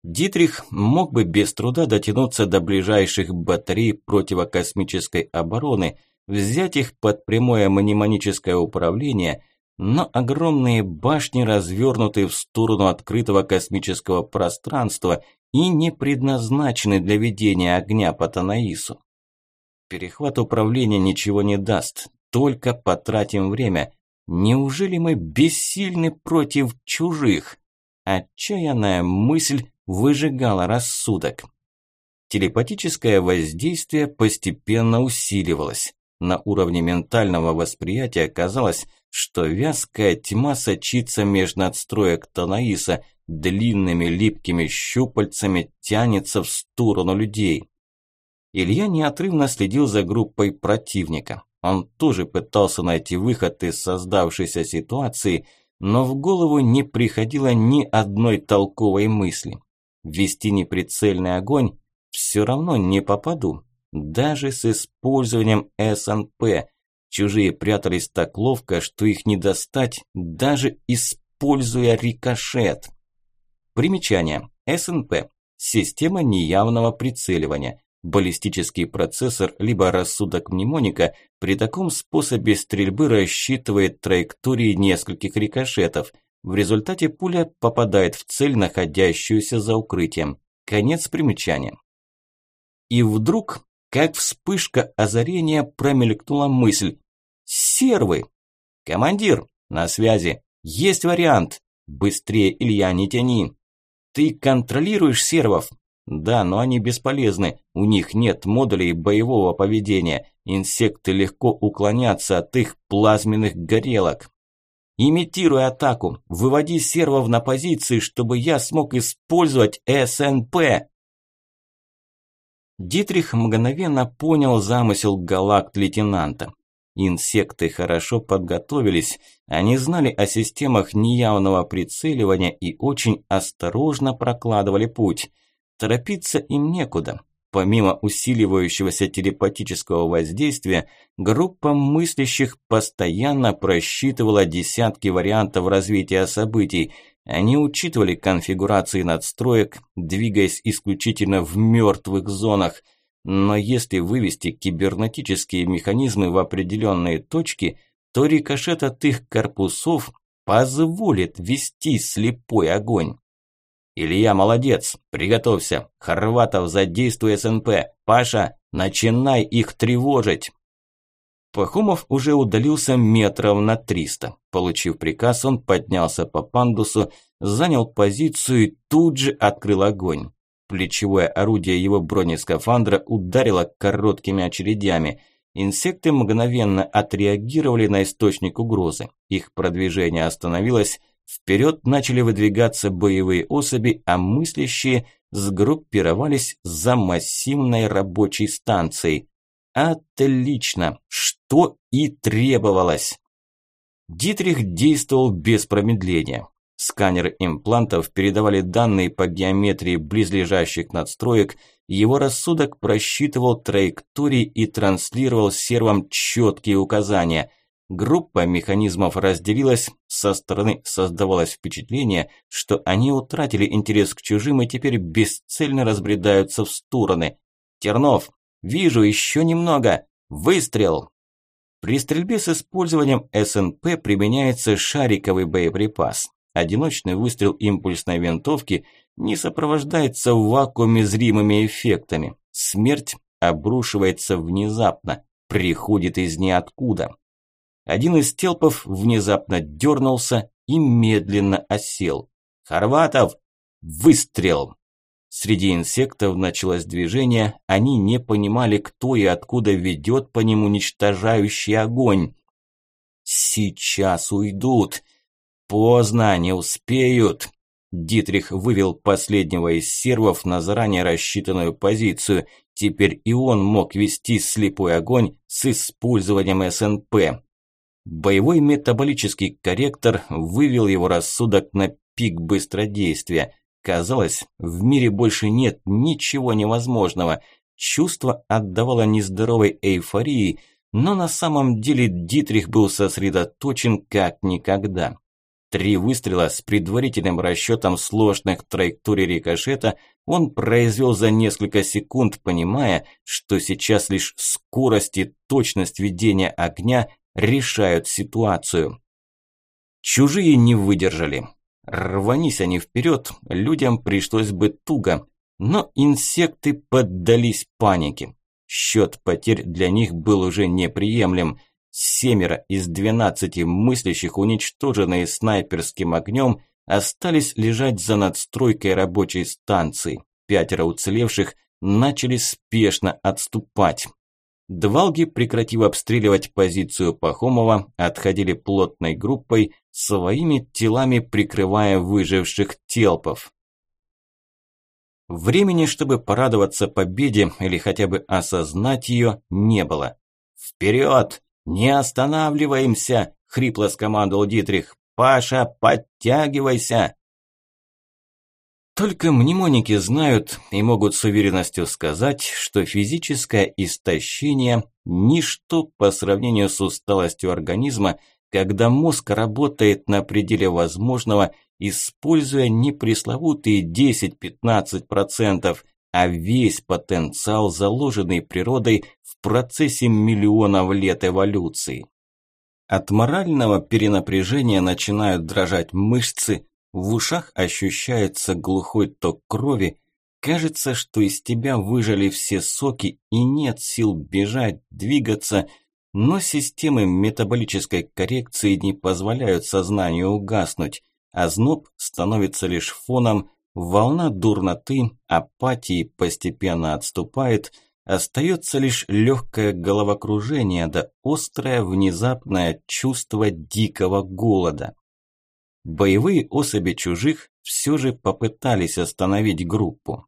Дитрих мог бы без труда дотянуться до ближайших батарей противокосмической обороны, взять их под прямое мнемоническое управление – но огромные башни развернуты в сторону открытого космического пространства и не предназначены для ведения огня по Танаису. Перехват управления ничего не даст, только потратим время. Неужели мы бессильны против чужих? Отчаянная мысль выжигала рассудок. Телепатическое воздействие постепенно усиливалось. На уровне ментального восприятия казалось, что вязкая тьма сочится меж надстроек Танаиса, длинными липкими щупальцами тянется в сторону людей. Илья неотрывно следил за группой противника. Он тоже пытался найти выход из создавшейся ситуации, но в голову не приходило ни одной толковой мысли. Вести неприцельный огонь все равно не попаду, даже с использованием СНП. Чужие прятались так ловко, что их не достать, даже используя рикошет. Примечание. СНП. Система неявного прицеливания. Баллистический процессор либо рассудок мнемоника при таком способе стрельбы рассчитывает траектории нескольких рикошетов. В результате пуля попадает в цель, находящуюся за укрытием. Конец примечания. И вдруг как вспышка озарения промелькнула мысль. «Сервы!» «Командир, на связи. Есть вариант. Быстрее, Илья, не тяни. Ты контролируешь сервов?» «Да, но они бесполезны. У них нет модулей боевого поведения. Инсекты легко уклонятся от их плазменных горелок. Имитируй атаку. Выводи сервов на позиции, чтобы я смог использовать СНП». Дитрих мгновенно понял замысел галакт-лейтенанта. Инсекты хорошо подготовились, они знали о системах неявного прицеливания и очень осторожно прокладывали путь. Торопиться им некуда. Помимо усиливающегося телепатического воздействия, группа мыслящих постоянно просчитывала десятки вариантов развития событий – они учитывали конфигурации надстроек, двигаясь исключительно в мертвых зонах. Но если вывести кибернетические механизмы в определенные точки, то рикошет от их корпусов позволит вести слепой огонь. «Илья, молодец! Приготовься! Хорватов, задействуй СНП! Паша, начинай их тревожить!» Пахомов уже удалился метров на триста. Получив приказ, он поднялся по пандусу, занял позицию и тут же открыл огонь. Плечевое орудие его бронескафандра ударило короткими очередями. Инсекты мгновенно отреагировали на источник угрозы. Их продвижение остановилось, вперед начали выдвигаться боевые особи, а мыслящие сгруппировались за массивной рабочей станцией. Отлично, что и требовалось. Дитрих действовал без промедления. Сканеры имплантов передавали данные по геометрии близлежащих надстроек, его рассудок просчитывал траектории и транслировал сервам четкие указания. Группа механизмов разделилась, со стороны создавалось впечатление, что они утратили интерес к чужим и теперь бесцельно разбредаются в стороны. «Тернов, вижу еще немного! Выстрел!» При стрельбе с использованием СНП применяется шариковый боеприпас. Одиночный выстрел импульсной винтовки не сопровождается в вакууме зримыми эффектами. Смерть обрушивается внезапно, приходит из ниоткуда. Один из телпов внезапно дернулся и медленно осел. «Хорватов! Выстрел!» Среди инсектов началось движение, они не понимали, кто и откуда ведет по ним уничтожающий огонь. «Сейчас уйдут!» «Поздно, не успеют!» Дитрих вывел последнего из сервов на заранее рассчитанную позицию. Теперь и он мог вести слепой огонь с использованием СНП. Боевой метаболический корректор вывел его рассудок на пик быстродействия. Казалось, в мире больше нет ничего невозможного. Чувство отдавало нездоровой эйфории, но на самом деле Дитрих был сосредоточен как никогда. Три выстрела с предварительным расчетом сложных траекторий рикошета он произвел за несколько секунд, понимая, что сейчас лишь скорость и точность ведения огня решают ситуацию. Чужие не выдержали. Рванись они вперед, людям пришлось бы туго, но инсекты поддались панике. Счет потерь для них был уже неприемлем – Семеро из двенадцати мыслящих, уничтоженные снайперским огнем, остались лежать за надстройкой рабочей станции. Пятеро уцелевших начали спешно отступать. Двалги, прекратив обстреливать позицию Пахомова, отходили плотной группой, своими телами прикрывая выживших телпов. Времени, чтобы порадоваться победе или хотя бы осознать ее, не было. «Вперед! «Не останавливаемся!» – хрипло скомандовал Дитрих. «Паша, подтягивайся!» Только мнемоники знают и могут с уверенностью сказать, что физическое истощение – ничто по сравнению с усталостью организма, когда мозг работает на пределе возможного, используя не пресловутые 10-15%, а весь потенциал, заложенный природой в процессе миллионов лет эволюции. От морального перенапряжения начинают дрожать мышцы, в ушах ощущается глухой ток крови, кажется, что из тебя выжали все соки и нет сил бежать, двигаться, но системы метаболической коррекции не позволяют сознанию угаснуть, а зноб становится лишь фоном, Волна дурноты, апатии постепенно отступает, остается лишь легкое головокружение да острое внезапное чувство дикого голода. Боевые особи чужих все же попытались остановить группу.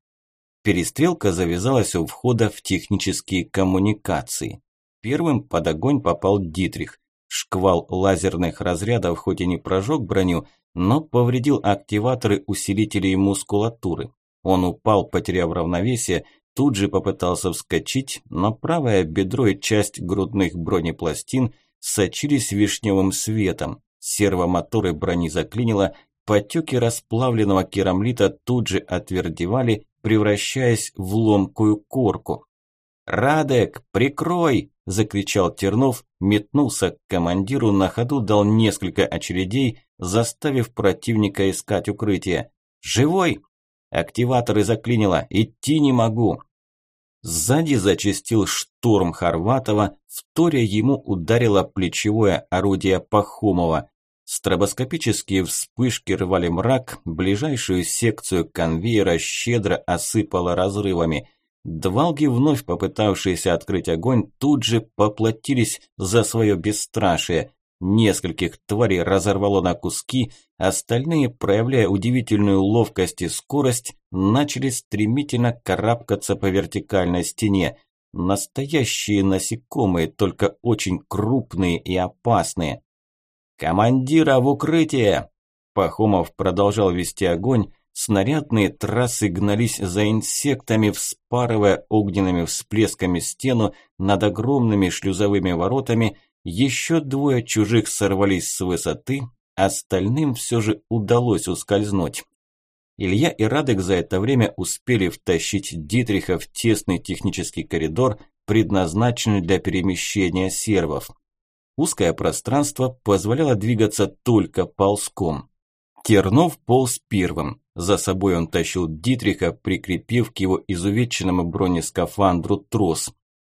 Перестрелка завязалась у входа в технические коммуникации. Первым под огонь попал Дитрих. Шквал лазерных разрядов хоть и не прожег броню, но повредил активаторы усилителей мускулатуры. Он упал, потеряв равновесие, тут же попытался вскочить, но правое бедро и часть грудных бронепластин сочились вишневым светом. Сервомоторы брони заклинило, потеки расплавленного керамлита тут же отвердевали, превращаясь в ломкую корку. «Радек, прикрой!» – закричал Тернов, метнулся к командиру, на ходу дал несколько очередей, заставив противника искать укрытие. «Живой!» Активаторы заклинило, идти не могу. Сзади зачастил штурм Хорватова, вторя ему ударило плечевое орудие Пахомова. Стробоскопические вспышки рвали мрак, ближайшую секцию конвейера щедро осыпало разрывами. Двалги, вновь попытавшиеся открыть огонь, тут же поплатились за свое бесстрашие. Нескольких тварей разорвало на куски, остальные, проявляя удивительную ловкость и скорость, начали стремительно карабкаться по вертикальной стене. Настоящие насекомые, только очень крупные и опасные. «Командира в укрытие!» Пахомов продолжал вести огонь, снарядные трассы гнались за инсектами, вспарывая огненными всплесками стену над огромными шлюзовыми воротами – еще двое чужих сорвались с высоты, остальным все же удалось ускользнуть. Илья и Радек за это время успели втащить Дитриха в тесный технический коридор, предназначенный для перемещения сервов. Узкое пространство позволяло двигаться только ползком. Тернов полз первым. За собой он тащил Дитриха, прикрепив к его изувеченному бронескафандру трос.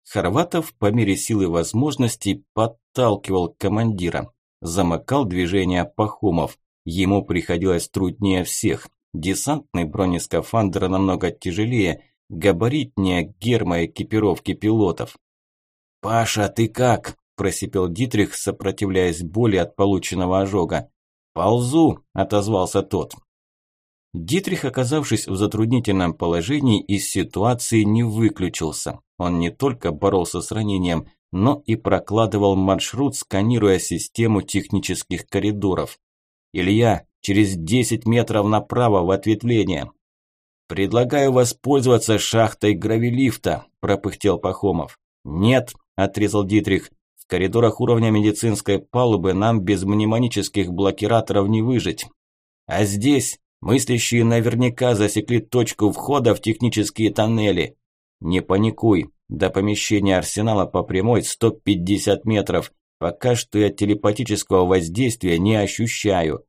Хорватов по мере силы возможностей подталкивал командира. Замыкал движение Пахомов. Ему приходилось труднее всех. Десантный бронескафандр намного тяжелее, габаритнее гермоэкипировки пилотов. «Паша, ты как?» – просипел Дитрих, сопротивляясь боли от полученного ожога. «Ползу», – отозвался тот. Дитрих, оказавшись в затруднительном положении, из ситуации не выключился. Он не только боролся с ранением, но и прокладывал маршрут, сканируя систему технических коридоров. «Илья, через 10 метров направо в ответвление». «Предлагаю воспользоваться шахтой гравилифта», – пропыхтел Пахомов. «Нет», – отрезал Дитрих. «В коридорах уровня медицинской палубы нам без мнемонических блокираторов не выжить. А здесь Мыслящие наверняка засекли точку входа в технические тоннели. Не паникуй, до помещения арсенала по прямой 150 метров. Пока что я телепатического воздействия не ощущаю.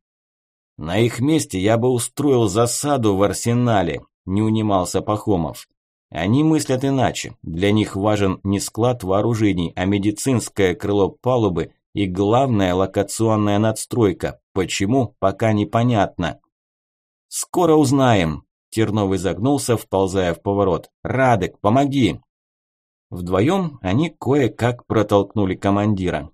На их месте я бы устроил засаду в арсенале, не унимался Пахомов. Они мыслят иначе. Для них важен не склад вооружений, а медицинское крыло палубы и главная локационная надстройка. Почему, пока непонятно. «Скоро узнаем!» Тернов изогнулся, вползая в поворот. «Радек, помоги!» Вдвоем они кое-как протолкнули командира.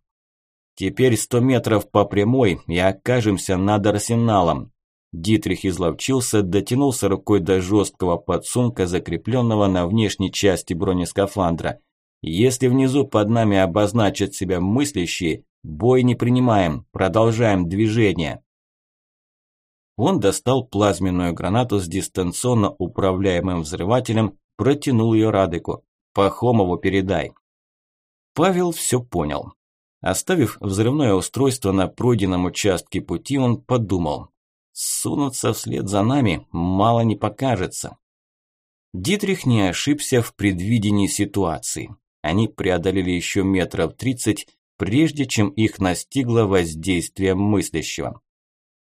«Теперь сто метров по прямой и окажемся над арсеналом». Дитрих изловчился, дотянулся рукой до жесткого подсумка, закрепленного на внешней части бронескафандра. «Если внизу под нами обозначат себя мыслящие, бой не принимаем, продолжаем движение». Он достал плазменную гранату с дистанционно управляемым взрывателем, протянул ее Радыку. «Пахомову передай». Павел все понял. Оставив взрывное устройство на пройденном участке пути, он подумал. Сунуться вслед за нами мало не покажется. Дитрих не ошибся в предвидении ситуации. Они преодолели еще метров тридцать, прежде чем их настигло воздействие мыслящего.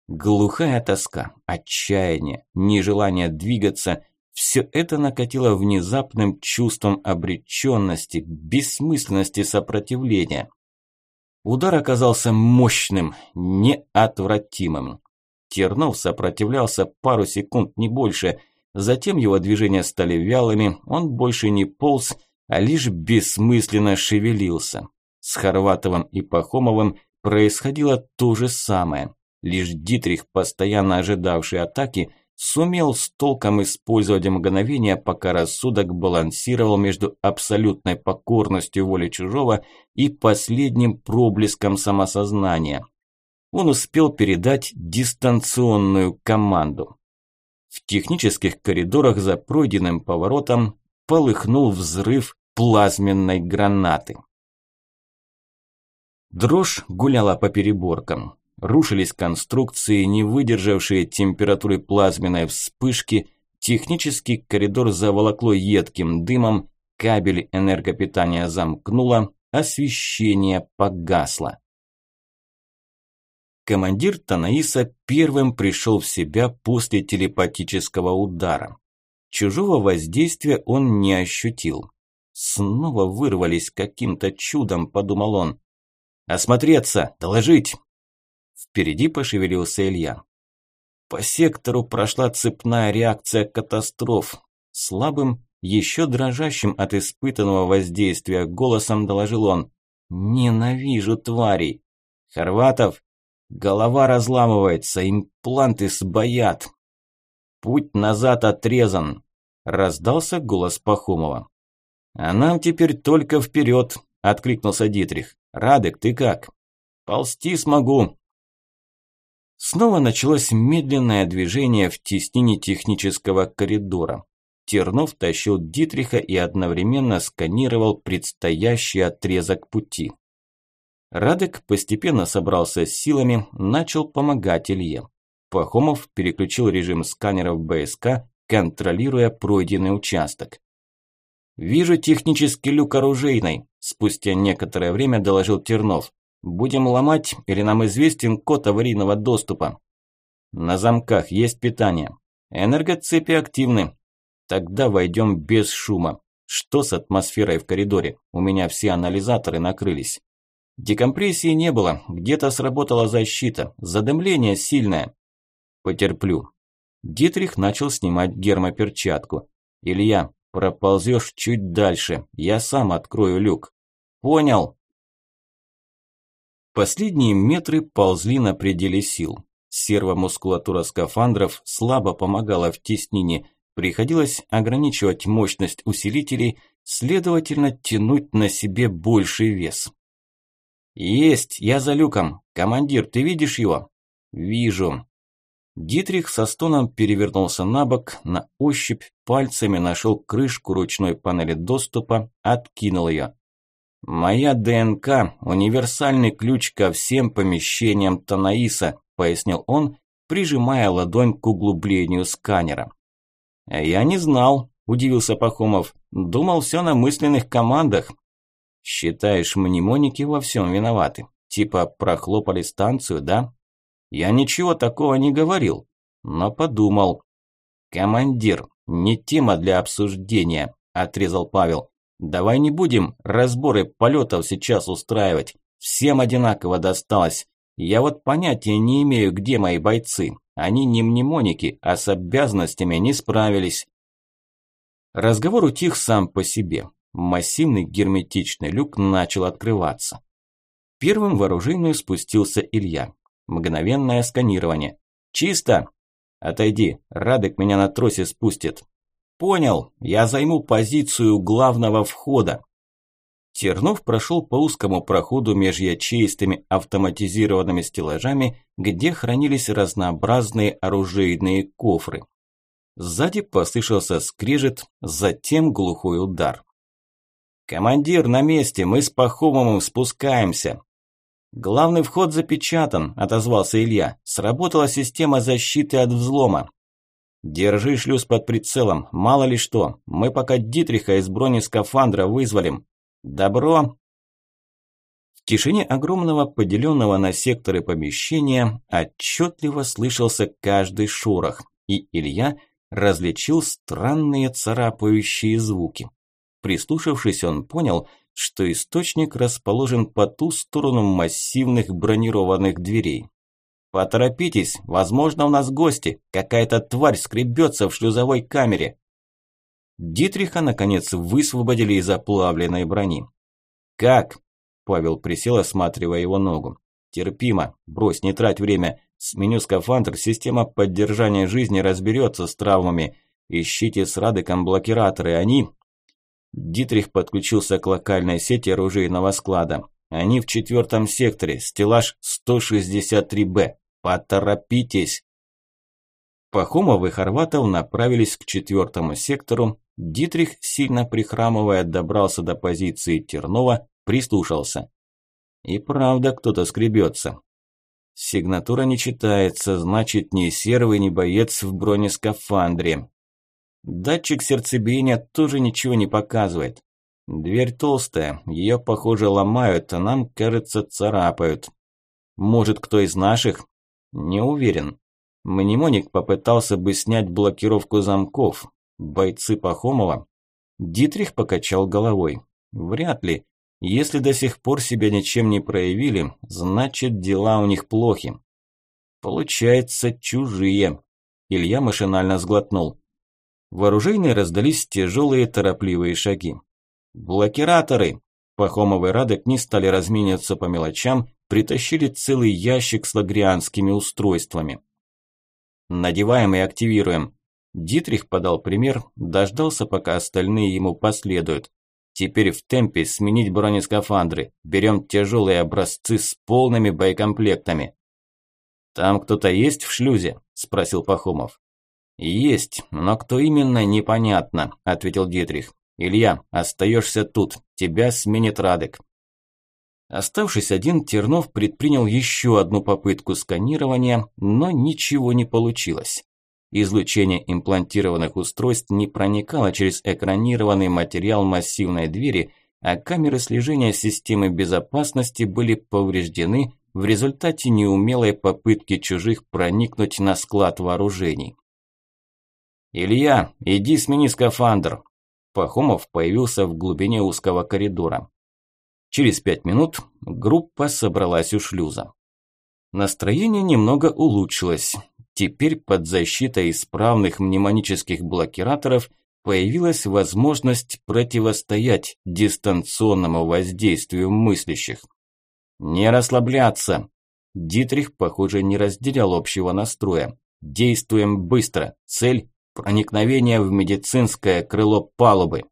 Глухая тоска, отчаяние, нежелание двигаться – все это накатило внезапным чувством обреченности, бессмысленности сопротивления. Удар оказался мощным, неотвратимым. Тернов сопротивлялся пару секунд, не больше. Затем его движения стали вялыми, он больше не полз, а лишь бессмысленно шевелился. С Хорватовым и Пахомовым происходило то же самое. Лишь Дитрих, постоянно ожидавший атаки, сумел с толком использовать мгновение, пока рассудок балансировал между абсолютной покорностью воли чужого и последним проблеском самосознания. Он успел передать дистанционную команду. В технических коридорах за пройденным поворотом полыхнул взрыв плазменной гранаты. Дрожь гуляла по переборкам. Рушились конструкции, не выдержавшие температуры плазменной вспышки, технический коридор заволокло едким дымом, кабель энергопитания замкнуло, освещение погасло. Командир Танаиса первым пришел в себя после телепатического удара. Чужого воздействия он не ощутил. Снова вырвались каким-то чудом, подумал он. «Осмотреться! Доложить!» Впереди пошевелился Илья. По сектору прошла цепная реакция катастроф. Слабым, еще дрожащим от испытанного воздействия голосом доложил он. «Ненавижу тварей!» Хорватов, голова разламывается, импланты сбоят. Путь назад отрезан, раздался голос Пахомова. А нам теперь только вперед, откликнулся Дитрих. Радек, ты как? Ползти смогу. Снова началось медленное движение в теснине технического коридора. Тернов тащил Дитриха и одновременно сканировал предстоящий отрезок пути. Радек постепенно собрался с силами, начал помогать Илье. Пахомов переключил режим сканеров БСК, контролируя пройденный участок. «Вижу технический люк оружейной», – спустя некоторое время доложил Тернов. «Будем ломать или нам известен код аварийного доступа?» «На замках есть питание. Энергоцепи активны. Тогда войдем без шума. Что с атмосферой в коридоре? У меня все анализаторы накрылись. Декомпрессии не было, где-то сработала защита, задымление сильное. Потерплю. Дитрих начал снимать гермоперчатку. Илья, проползешь чуть дальше, я сам открою люк. Понял. Последние метры ползли на пределе сил. Сервомускулатура скафандров слабо помогала в теснине, Приходилось ограничивать мощность усилителей, следовательно, тянуть на себе больший вес. «Есть, я за люком. Командир, ты видишь его?» «Вижу». Дитрих со стоном перевернулся на бок, на ощупь пальцами нашел крышку ручной панели доступа, откинул ее. «Моя ДНК – универсальный ключ ко всем помещениям Танаиса», – пояснил он, прижимая ладонь к углублению сканера. «Я не знал», – удивился Пахомов. «Думал все на мысленных командах». «Считаешь, мнемоники во всем виноваты? Типа прохлопали станцию, да?» «Я ничего такого не говорил, но подумал». «Командир, не тема для обсуждения», – отрезал Павел. «Давай не будем разборы полетов сейчас устраивать. Всем одинаково досталось. Я вот понятия не имею, где мои бойцы. Они не мнемоники, а с обязанностями не справились. Разговор утих сам по себе. Массивный герметичный люк начал открываться. Первым в оружейную спустился Илья. Мгновенное сканирование. «Чисто!» «Отойди, Радек меня на тросе спустит». «Понял, я займу позицию главного входа». Тернов прошел по узкому проходу между ячеистыми автоматизированными стеллажами, где хранились разнообразные оружейные кофры. Сзади послышался скрежет, затем глухой удар. «Командир, на месте, мы с Пахомовым спускаемся». «Главный вход запечатан», – отозвался Илья. «Сработала система защиты от взлома». «Держи шлюз под прицелом, мало ли что. Мы пока Дитриха из бронескафандра вызволим. Добро. В тишине огромного, поделенного на секторы помещения, отчетливо слышался каждый шорох, и Илья различил странные царапающие звуки. Прислушавшись, он понял, что источник расположен по ту сторону массивных бронированных дверей. «Поторопитесь, возможно, у нас гости, какая-то тварь скребется в шлюзовой камере», Дитриха, наконец, высвободили из оплавленной брони. «Как?» – Павел присел, осматривая его ногу. «Терпимо. Брось, не трать время. Сменю скафандр, система поддержания жизни разберется с травмами. Ищите с Радеком блокираторы, они...» Дитрих подключился к локальной сети оружейного склада. «Они в четвертом секторе, стеллаж 163Б. Поторопитесь!» Пахомов и Хорватов направились к четвертому сектору, Дитрих, сильно прихрамывая, добрался до позиции Тернова, прислушался. И правда кто-то скребется. Сигнатура не читается, значит ни сервый, ни боец в бронескафандре. Датчик сердцебиения тоже ничего не показывает. Дверь толстая, ее, похоже, ломают, а нам, кажется, царапают. Может, кто из наших? Не уверен. Мнемоник попытался бы снять блокировку замков, Бойцы Пахомова? Дитрих покачал головой. Вряд ли. Если до сих пор себя ничем не проявили, значит дела у них плохи. Получается, чужие. Илья машинально сглотнул. Вооруженные раздались тяжелые торопливые шаги. Блокираторы! Пахомов и Радек не стали размениваться по мелочам, притащили целый ящик с лагрианскими устройствами. «Надеваем и активируем». Дитрих подал пример, дождался, пока остальные ему последуют. Теперь в темпе сменить бронескафандры. Берем тяжелые образцы с полными боекомплектами. «Там кто-то есть в шлюзе?» – спросил Пахомов. «Есть, но кто именно, непонятно», – ответил Дитрих. «Илья, остаешься тут, тебя сменит Радек». Оставшись один, Тернов предпринял еще одну попытку сканирования, но ничего не получилось. Излучение имплантированных устройств не проникало через экранированный материал массивной двери, а камеры слежения системы безопасности были повреждены в результате неумелой попытки чужих проникнуть на склад вооружений. «Илья, иди смени скафандр!» Пахомов появился в глубине узкого коридора. Через пять минут группа собралась у шлюза. Настроение немного улучшилось. Теперь под защитой исправных мнемонических блокираторов появилась возможность противостоять дистанционному воздействию мыслящих. Не расслабляться. Дитрих, похоже, не разделял общего настроя. Действуем быстро. Цель – проникновение в медицинское крыло палубы.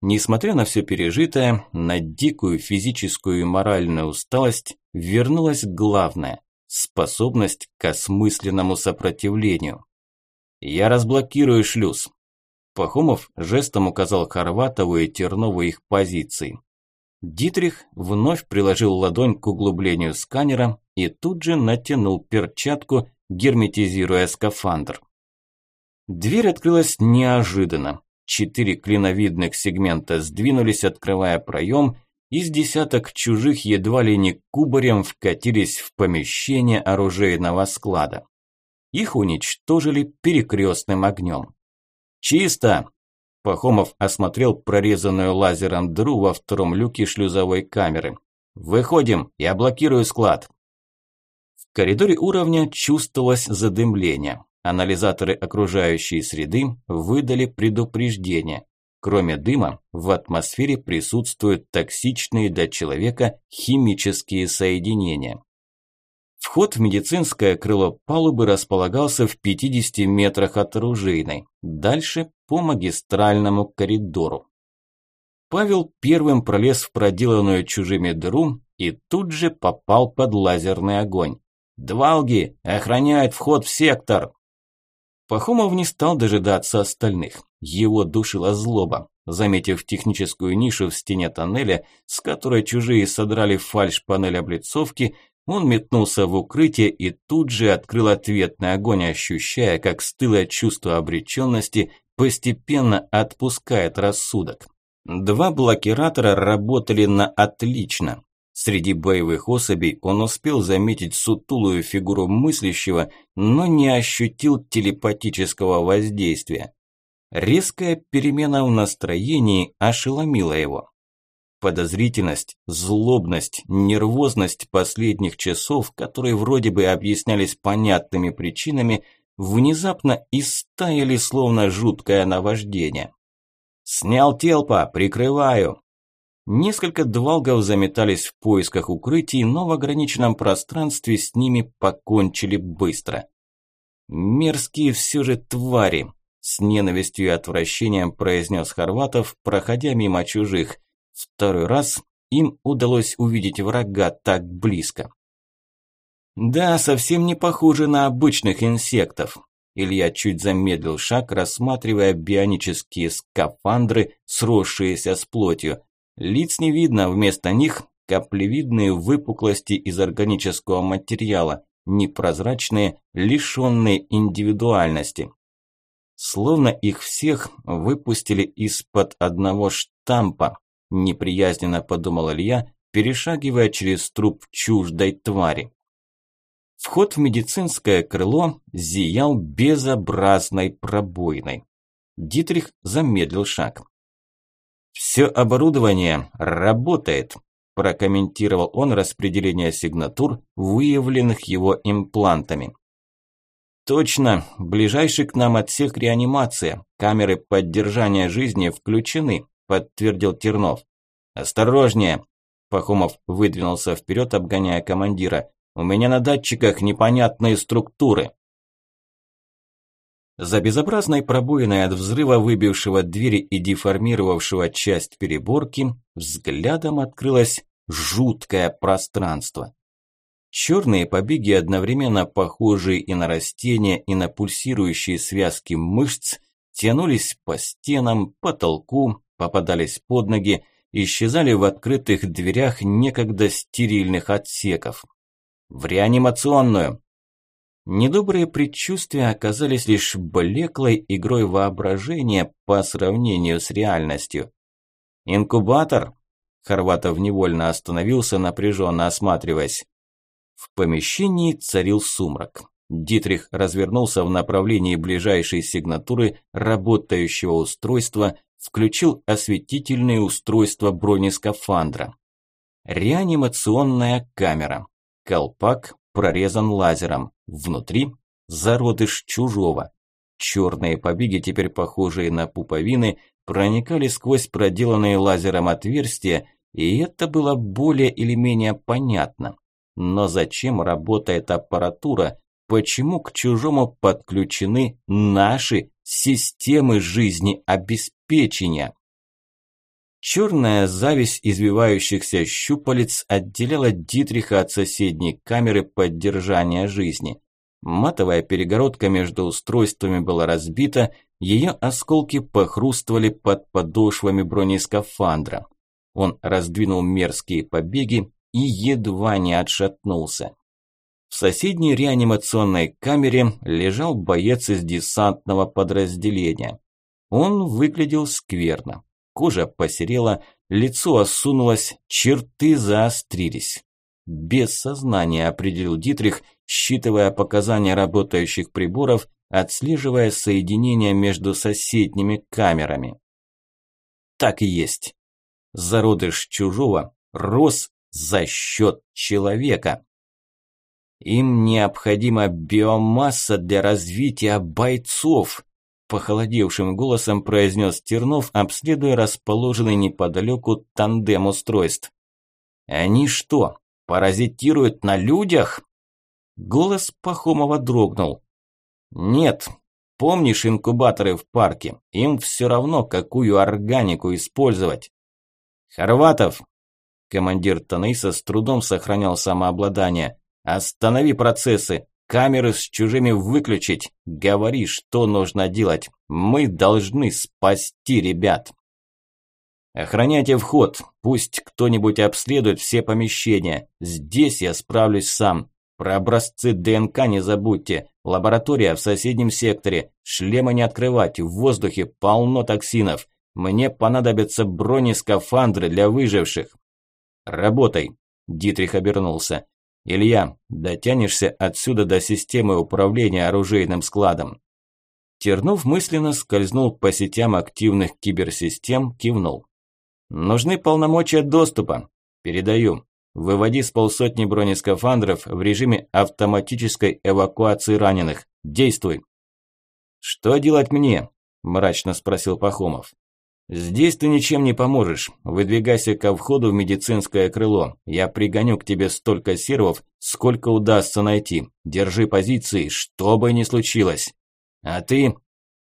Несмотря на все пережитое, на дикую физическую и моральную усталость, вернулось главное – способность к осмысленному сопротивлению. «Я разблокирую шлюз». Пахомов жестом указал Хорватову и Тернову их позиции. Дитрих вновь приложил ладонь к углублению сканера и тут же натянул перчатку, герметизируя скафандр. Дверь открылась неожиданно. Четыре клиновидных сегмента сдвинулись, открывая проем, из десяток чужих едва ли не кубарем вкатились в помещение оружейного склада. Их уничтожили перекрестным огнем. «Чисто!» Пахомов осмотрел прорезанную лазером дыру во втором люке шлюзовой камеры. «Выходим, я блокирую склад». Коридоре уровня чувствовалось задымление. Анализаторы окружающей среды выдали предупреждение. Кроме дыма, в атмосфере присутствуют токсичные для человека химические соединения. Вход в медицинское крыло палубы располагался в 50 метрах от оружейной, дальше по магистральному коридору. Павел первым пролез в проделанную чужими дыру и тут же попал под лазерный огонь. «Двалги! Охраняют вход в сектор!» Пахомов не стал дожидаться остальных. Его душила злоба. Заметив техническую нишу в стене тоннеля, с которой чужие содрали фальш-панель облицовки, он метнулся в укрытие и тут же открыл ответный огонь, ощущая, как стылое чувство обреченности постепенно отпускает рассудок. Два блокиратора работали на отлично. Среди боевых особей он успел заметить сутулую фигуру мыслящего, но не ощутил телепатического воздействия. Резкая перемена в настроении ошеломила его. Подозрительность, злобность, нервозность последних часов, которые вроде бы объяснялись понятными причинами, внезапно истаяли, словно жуткое наваждение. «Снял телпа, прикрываю!» Несколько двалгов заметались в поисках укрытий, но в ограниченном пространстве с ними покончили быстро. «Мерзкие все же твари!» – с ненавистью и отвращением произнес Хорватов, проходя мимо чужих. Второй раз им удалось увидеть врага так близко. Да, совсем не похоже на обычных инсектов. Илья чуть замедлил шаг, рассматривая бионические скафандры, сросшиеся с плотью. Лиц не видно, вместо них каплевидные выпуклости из органического материала, непрозрачные, лишенные индивидуальности. Словно их всех выпустили из-под одного штампа, неприязненно подумал Илья, перешагивая через труп чуждой твари. Вход в медицинское крыло зиял безобразной пробоиной. Дитрих замедлил шаг. «Все оборудование работает», – прокомментировал он распределение сигнатур, выявленных его имплантами. «Точно, ближайший к нам отсек реанимация, камеры поддержания жизни включены», – подтвердил Тернов. «Осторожнее!» Пахомов выдвинулся вперед, обгоняя командира. «У меня на датчиках непонятные структуры». За безобразной пробоиной от взрыва, выбившего двери и деформировавшего часть переборки, взглядом открылось жуткое пространство. Черные побеги, одновременно похожие и на растения, и на пульсирующие связки мышц, тянулись по стенам, потолку, попадались под ноги, исчезали в открытых дверях некогда стерильных отсеков. В реанимационную. Недобрые предчувствия оказались лишь блеклой игрой воображения по сравнению с реальностью. «Инкубатор?» Хорватов невольно остановился, напряженно осматриваясь. В помещении царил сумрак. Дитрих развернулся в направлении ближайшей сигнатуры работающего устройства, включил осветительные устройства бронескафандра. Реанимационная камера. Колпак прорезан лазером. Внутри зародыш чужого. Черные побеги, теперь похожие на пуповины, проникали сквозь проделанные лазером отверстия, и это было более или менее понятно. Но зачем работает аппаратура? Почему к чужому подключены наши системы жизнеобеспечения? Черная зависть извивающихся щупалец отделяла Дитриха от соседней камеры поддержания жизни. Матовая перегородка между устройствами была разбита, ее осколки похрустывали под подошвами бронескафандра. Он раздвинул мерзкие побеги и едва не отшатнулся. В соседней реанимационной камере лежал боец из десантного подразделения. Он выглядел скверно. Кожа посерела, лицо осунулось, черты заострились. Без сознания определил Дитрих, считывая показания работающих приборов, отслеживая соединение между соседними камерами. Так и есть. Зародыш чужого рос за счет человека. Им необходима биомасса для развития бойцов, похолодевшим голосом произнес Тернов, обследуя расположенный неподалеку тандем устройств. Они что, паразитируют на людях? Голос Пахомова дрогнул. Нет, помнишь инкубаторы в парке? Им все равно, какую органику использовать. Хорватов, командир Танейса с трудом сохранял самообладание. Останови процессы. Камеры с чужими выключить. Говори, что нужно делать. Мы должны спасти ребят. Охраняйте вход. Пусть кто-нибудь обследует все помещения. Здесь я справлюсь сам. Про образцы ДНК не забудьте. Лаборатория в соседнем секторе. Шлемы не открывать. В воздухе полно токсинов. Мне понадобятся бронескафандры для выживших. Работай. Дитрих обернулся. «Илья, дотянешься отсюда до системы управления оружейным складом?» Тернов мысленно скользнул по сетям активных киберсистем, кивнул. «Нужны полномочия доступа. Передаю. Выводи с полсотни бронескафандров в режиме автоматической эвакуации раненых. Действуй!» «Что делать мне?» – мрачно спросил Пахомов. «Здесь ты ничем не поможешь. Выдвигайся ко входу в медицинское крыло. Я пригоню к тебе столько сервов, сколько удастся найти. Держи позиции, что бы ни случилось. А ты...»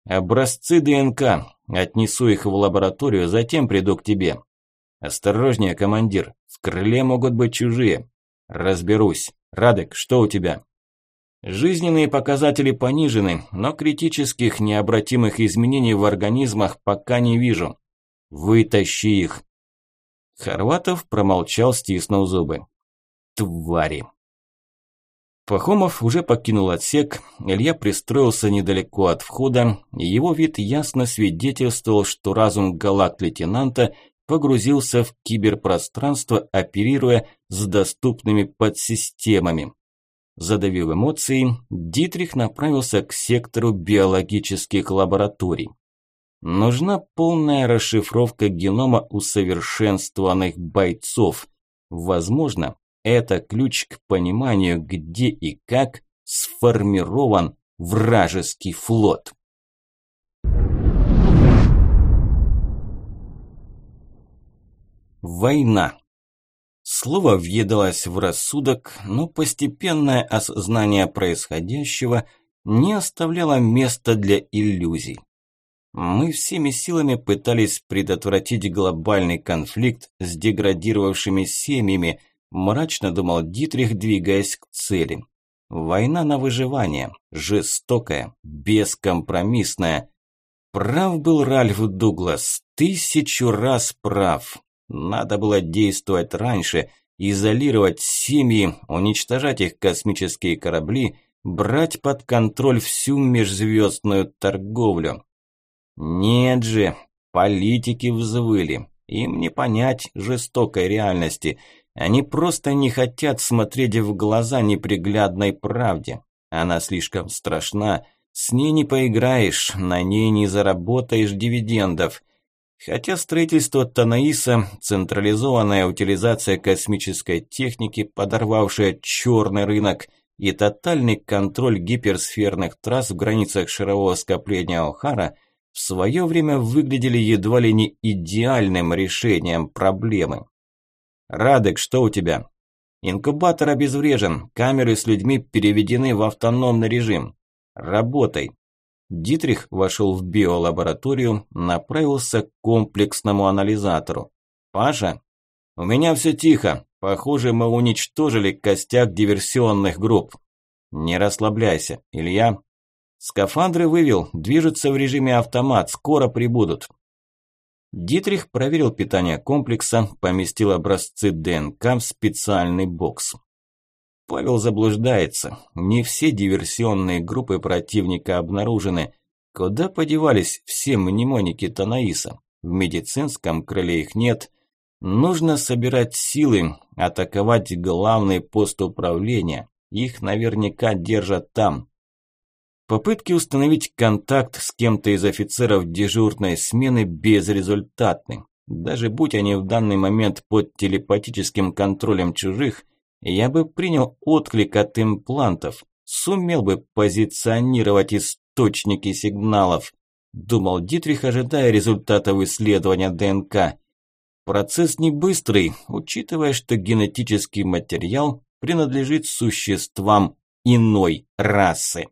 «Образцы ДНК. Отнесу их в лабораторию, затем приду к тебе». «Осторожнее, командир. В крыле могут быть чужие». «Разберусь. Радек, что у тебя?» Жизненные показатели понижены, но критических необратимых изменений в организмах пока не вижу. Вытащи их. Хорватов промолчал, стиснув зубы. Твари. Пахомов уже покинул отсек, Илья пристроился недалеко от входа, и его вид ясно свидетельствовал, что разум галакт-лейтенанта погрузился в киберпространство, оперируя с доступными подсистемами. Задавив эмоции, Дитрих направился к сектору биологических лабораторий. Нужна полная расшифровка генома усовершенствованных бойцов. Возможно, это ключ к пониманию, где и как сформирован вражеский флот. Война. Слово въедалось в рассудок, но постепенное осознание происходящего не оставляло места для иллюзий. Мы всеми силами пытались предотвратить глобальный конфликт с деградировавшими семьями, мрачно думал Дитрих, двигаясь к цели. Война на выживание, жестокая, бескомпромиссная. Прав был Ральф Дуглас, тысячу раз прав. Надо было действовать раньше, изолировать семьи, уничтожать их космические корабли, брать под контроль всю межзвездную торговлю. Нет же, политики взвыли. Им не понять жестокой реальности. Они просто не хотят смотреть в глаза неприглядной правде. Она слишком страшна, с ней не поиграешь, на ней не заработаешь дивидендов. Хотя строительство Танаиса, централизованная утилизация космической техники, подорвавшая черный рынок и тотальный контроль гиперсферных трасс в границах шарового скопления Охара в свое время выглядели едва ли не идеальным решением проблемы. «Радек, что у тебя?» «Инкубатор обезврежен, камеры с людьми переведены в автономный режим. Работай!» Дитрих вошел в биолабораторию, направился к комплексному анализатору. «Паша, у меня все тихо. Похоже, мы уничтожили костяк диверсионных групп. Не расслабляйся, Илья. Скафандры вывел, движутся в режиме автомат, скоро прибудут». Дитрих проверил питание комплекса, поместил образцы ДНК в специальный бокс. Павел заблуждается. Не все диверсионные группы противника обнаружены. Куда подевались все мнемоники Танаиса? В медицинском крыле их нет. Нужно собирать силы, атаковать главный пост управления. Их наверняка держат там. Попытки установить контакт с кем-то из офицеров дежурной смены безрезультатны. Даже будь они в данный момент под телепатическим контролем чужих – я бы принял отклик от имплантов, сумел бы позиционировать источники сигналов, думал Дитрих, ожидая результатов исследования ДНК. Процесс не быстрый, учитывая, что генетический материал принадлежит существам иной расы.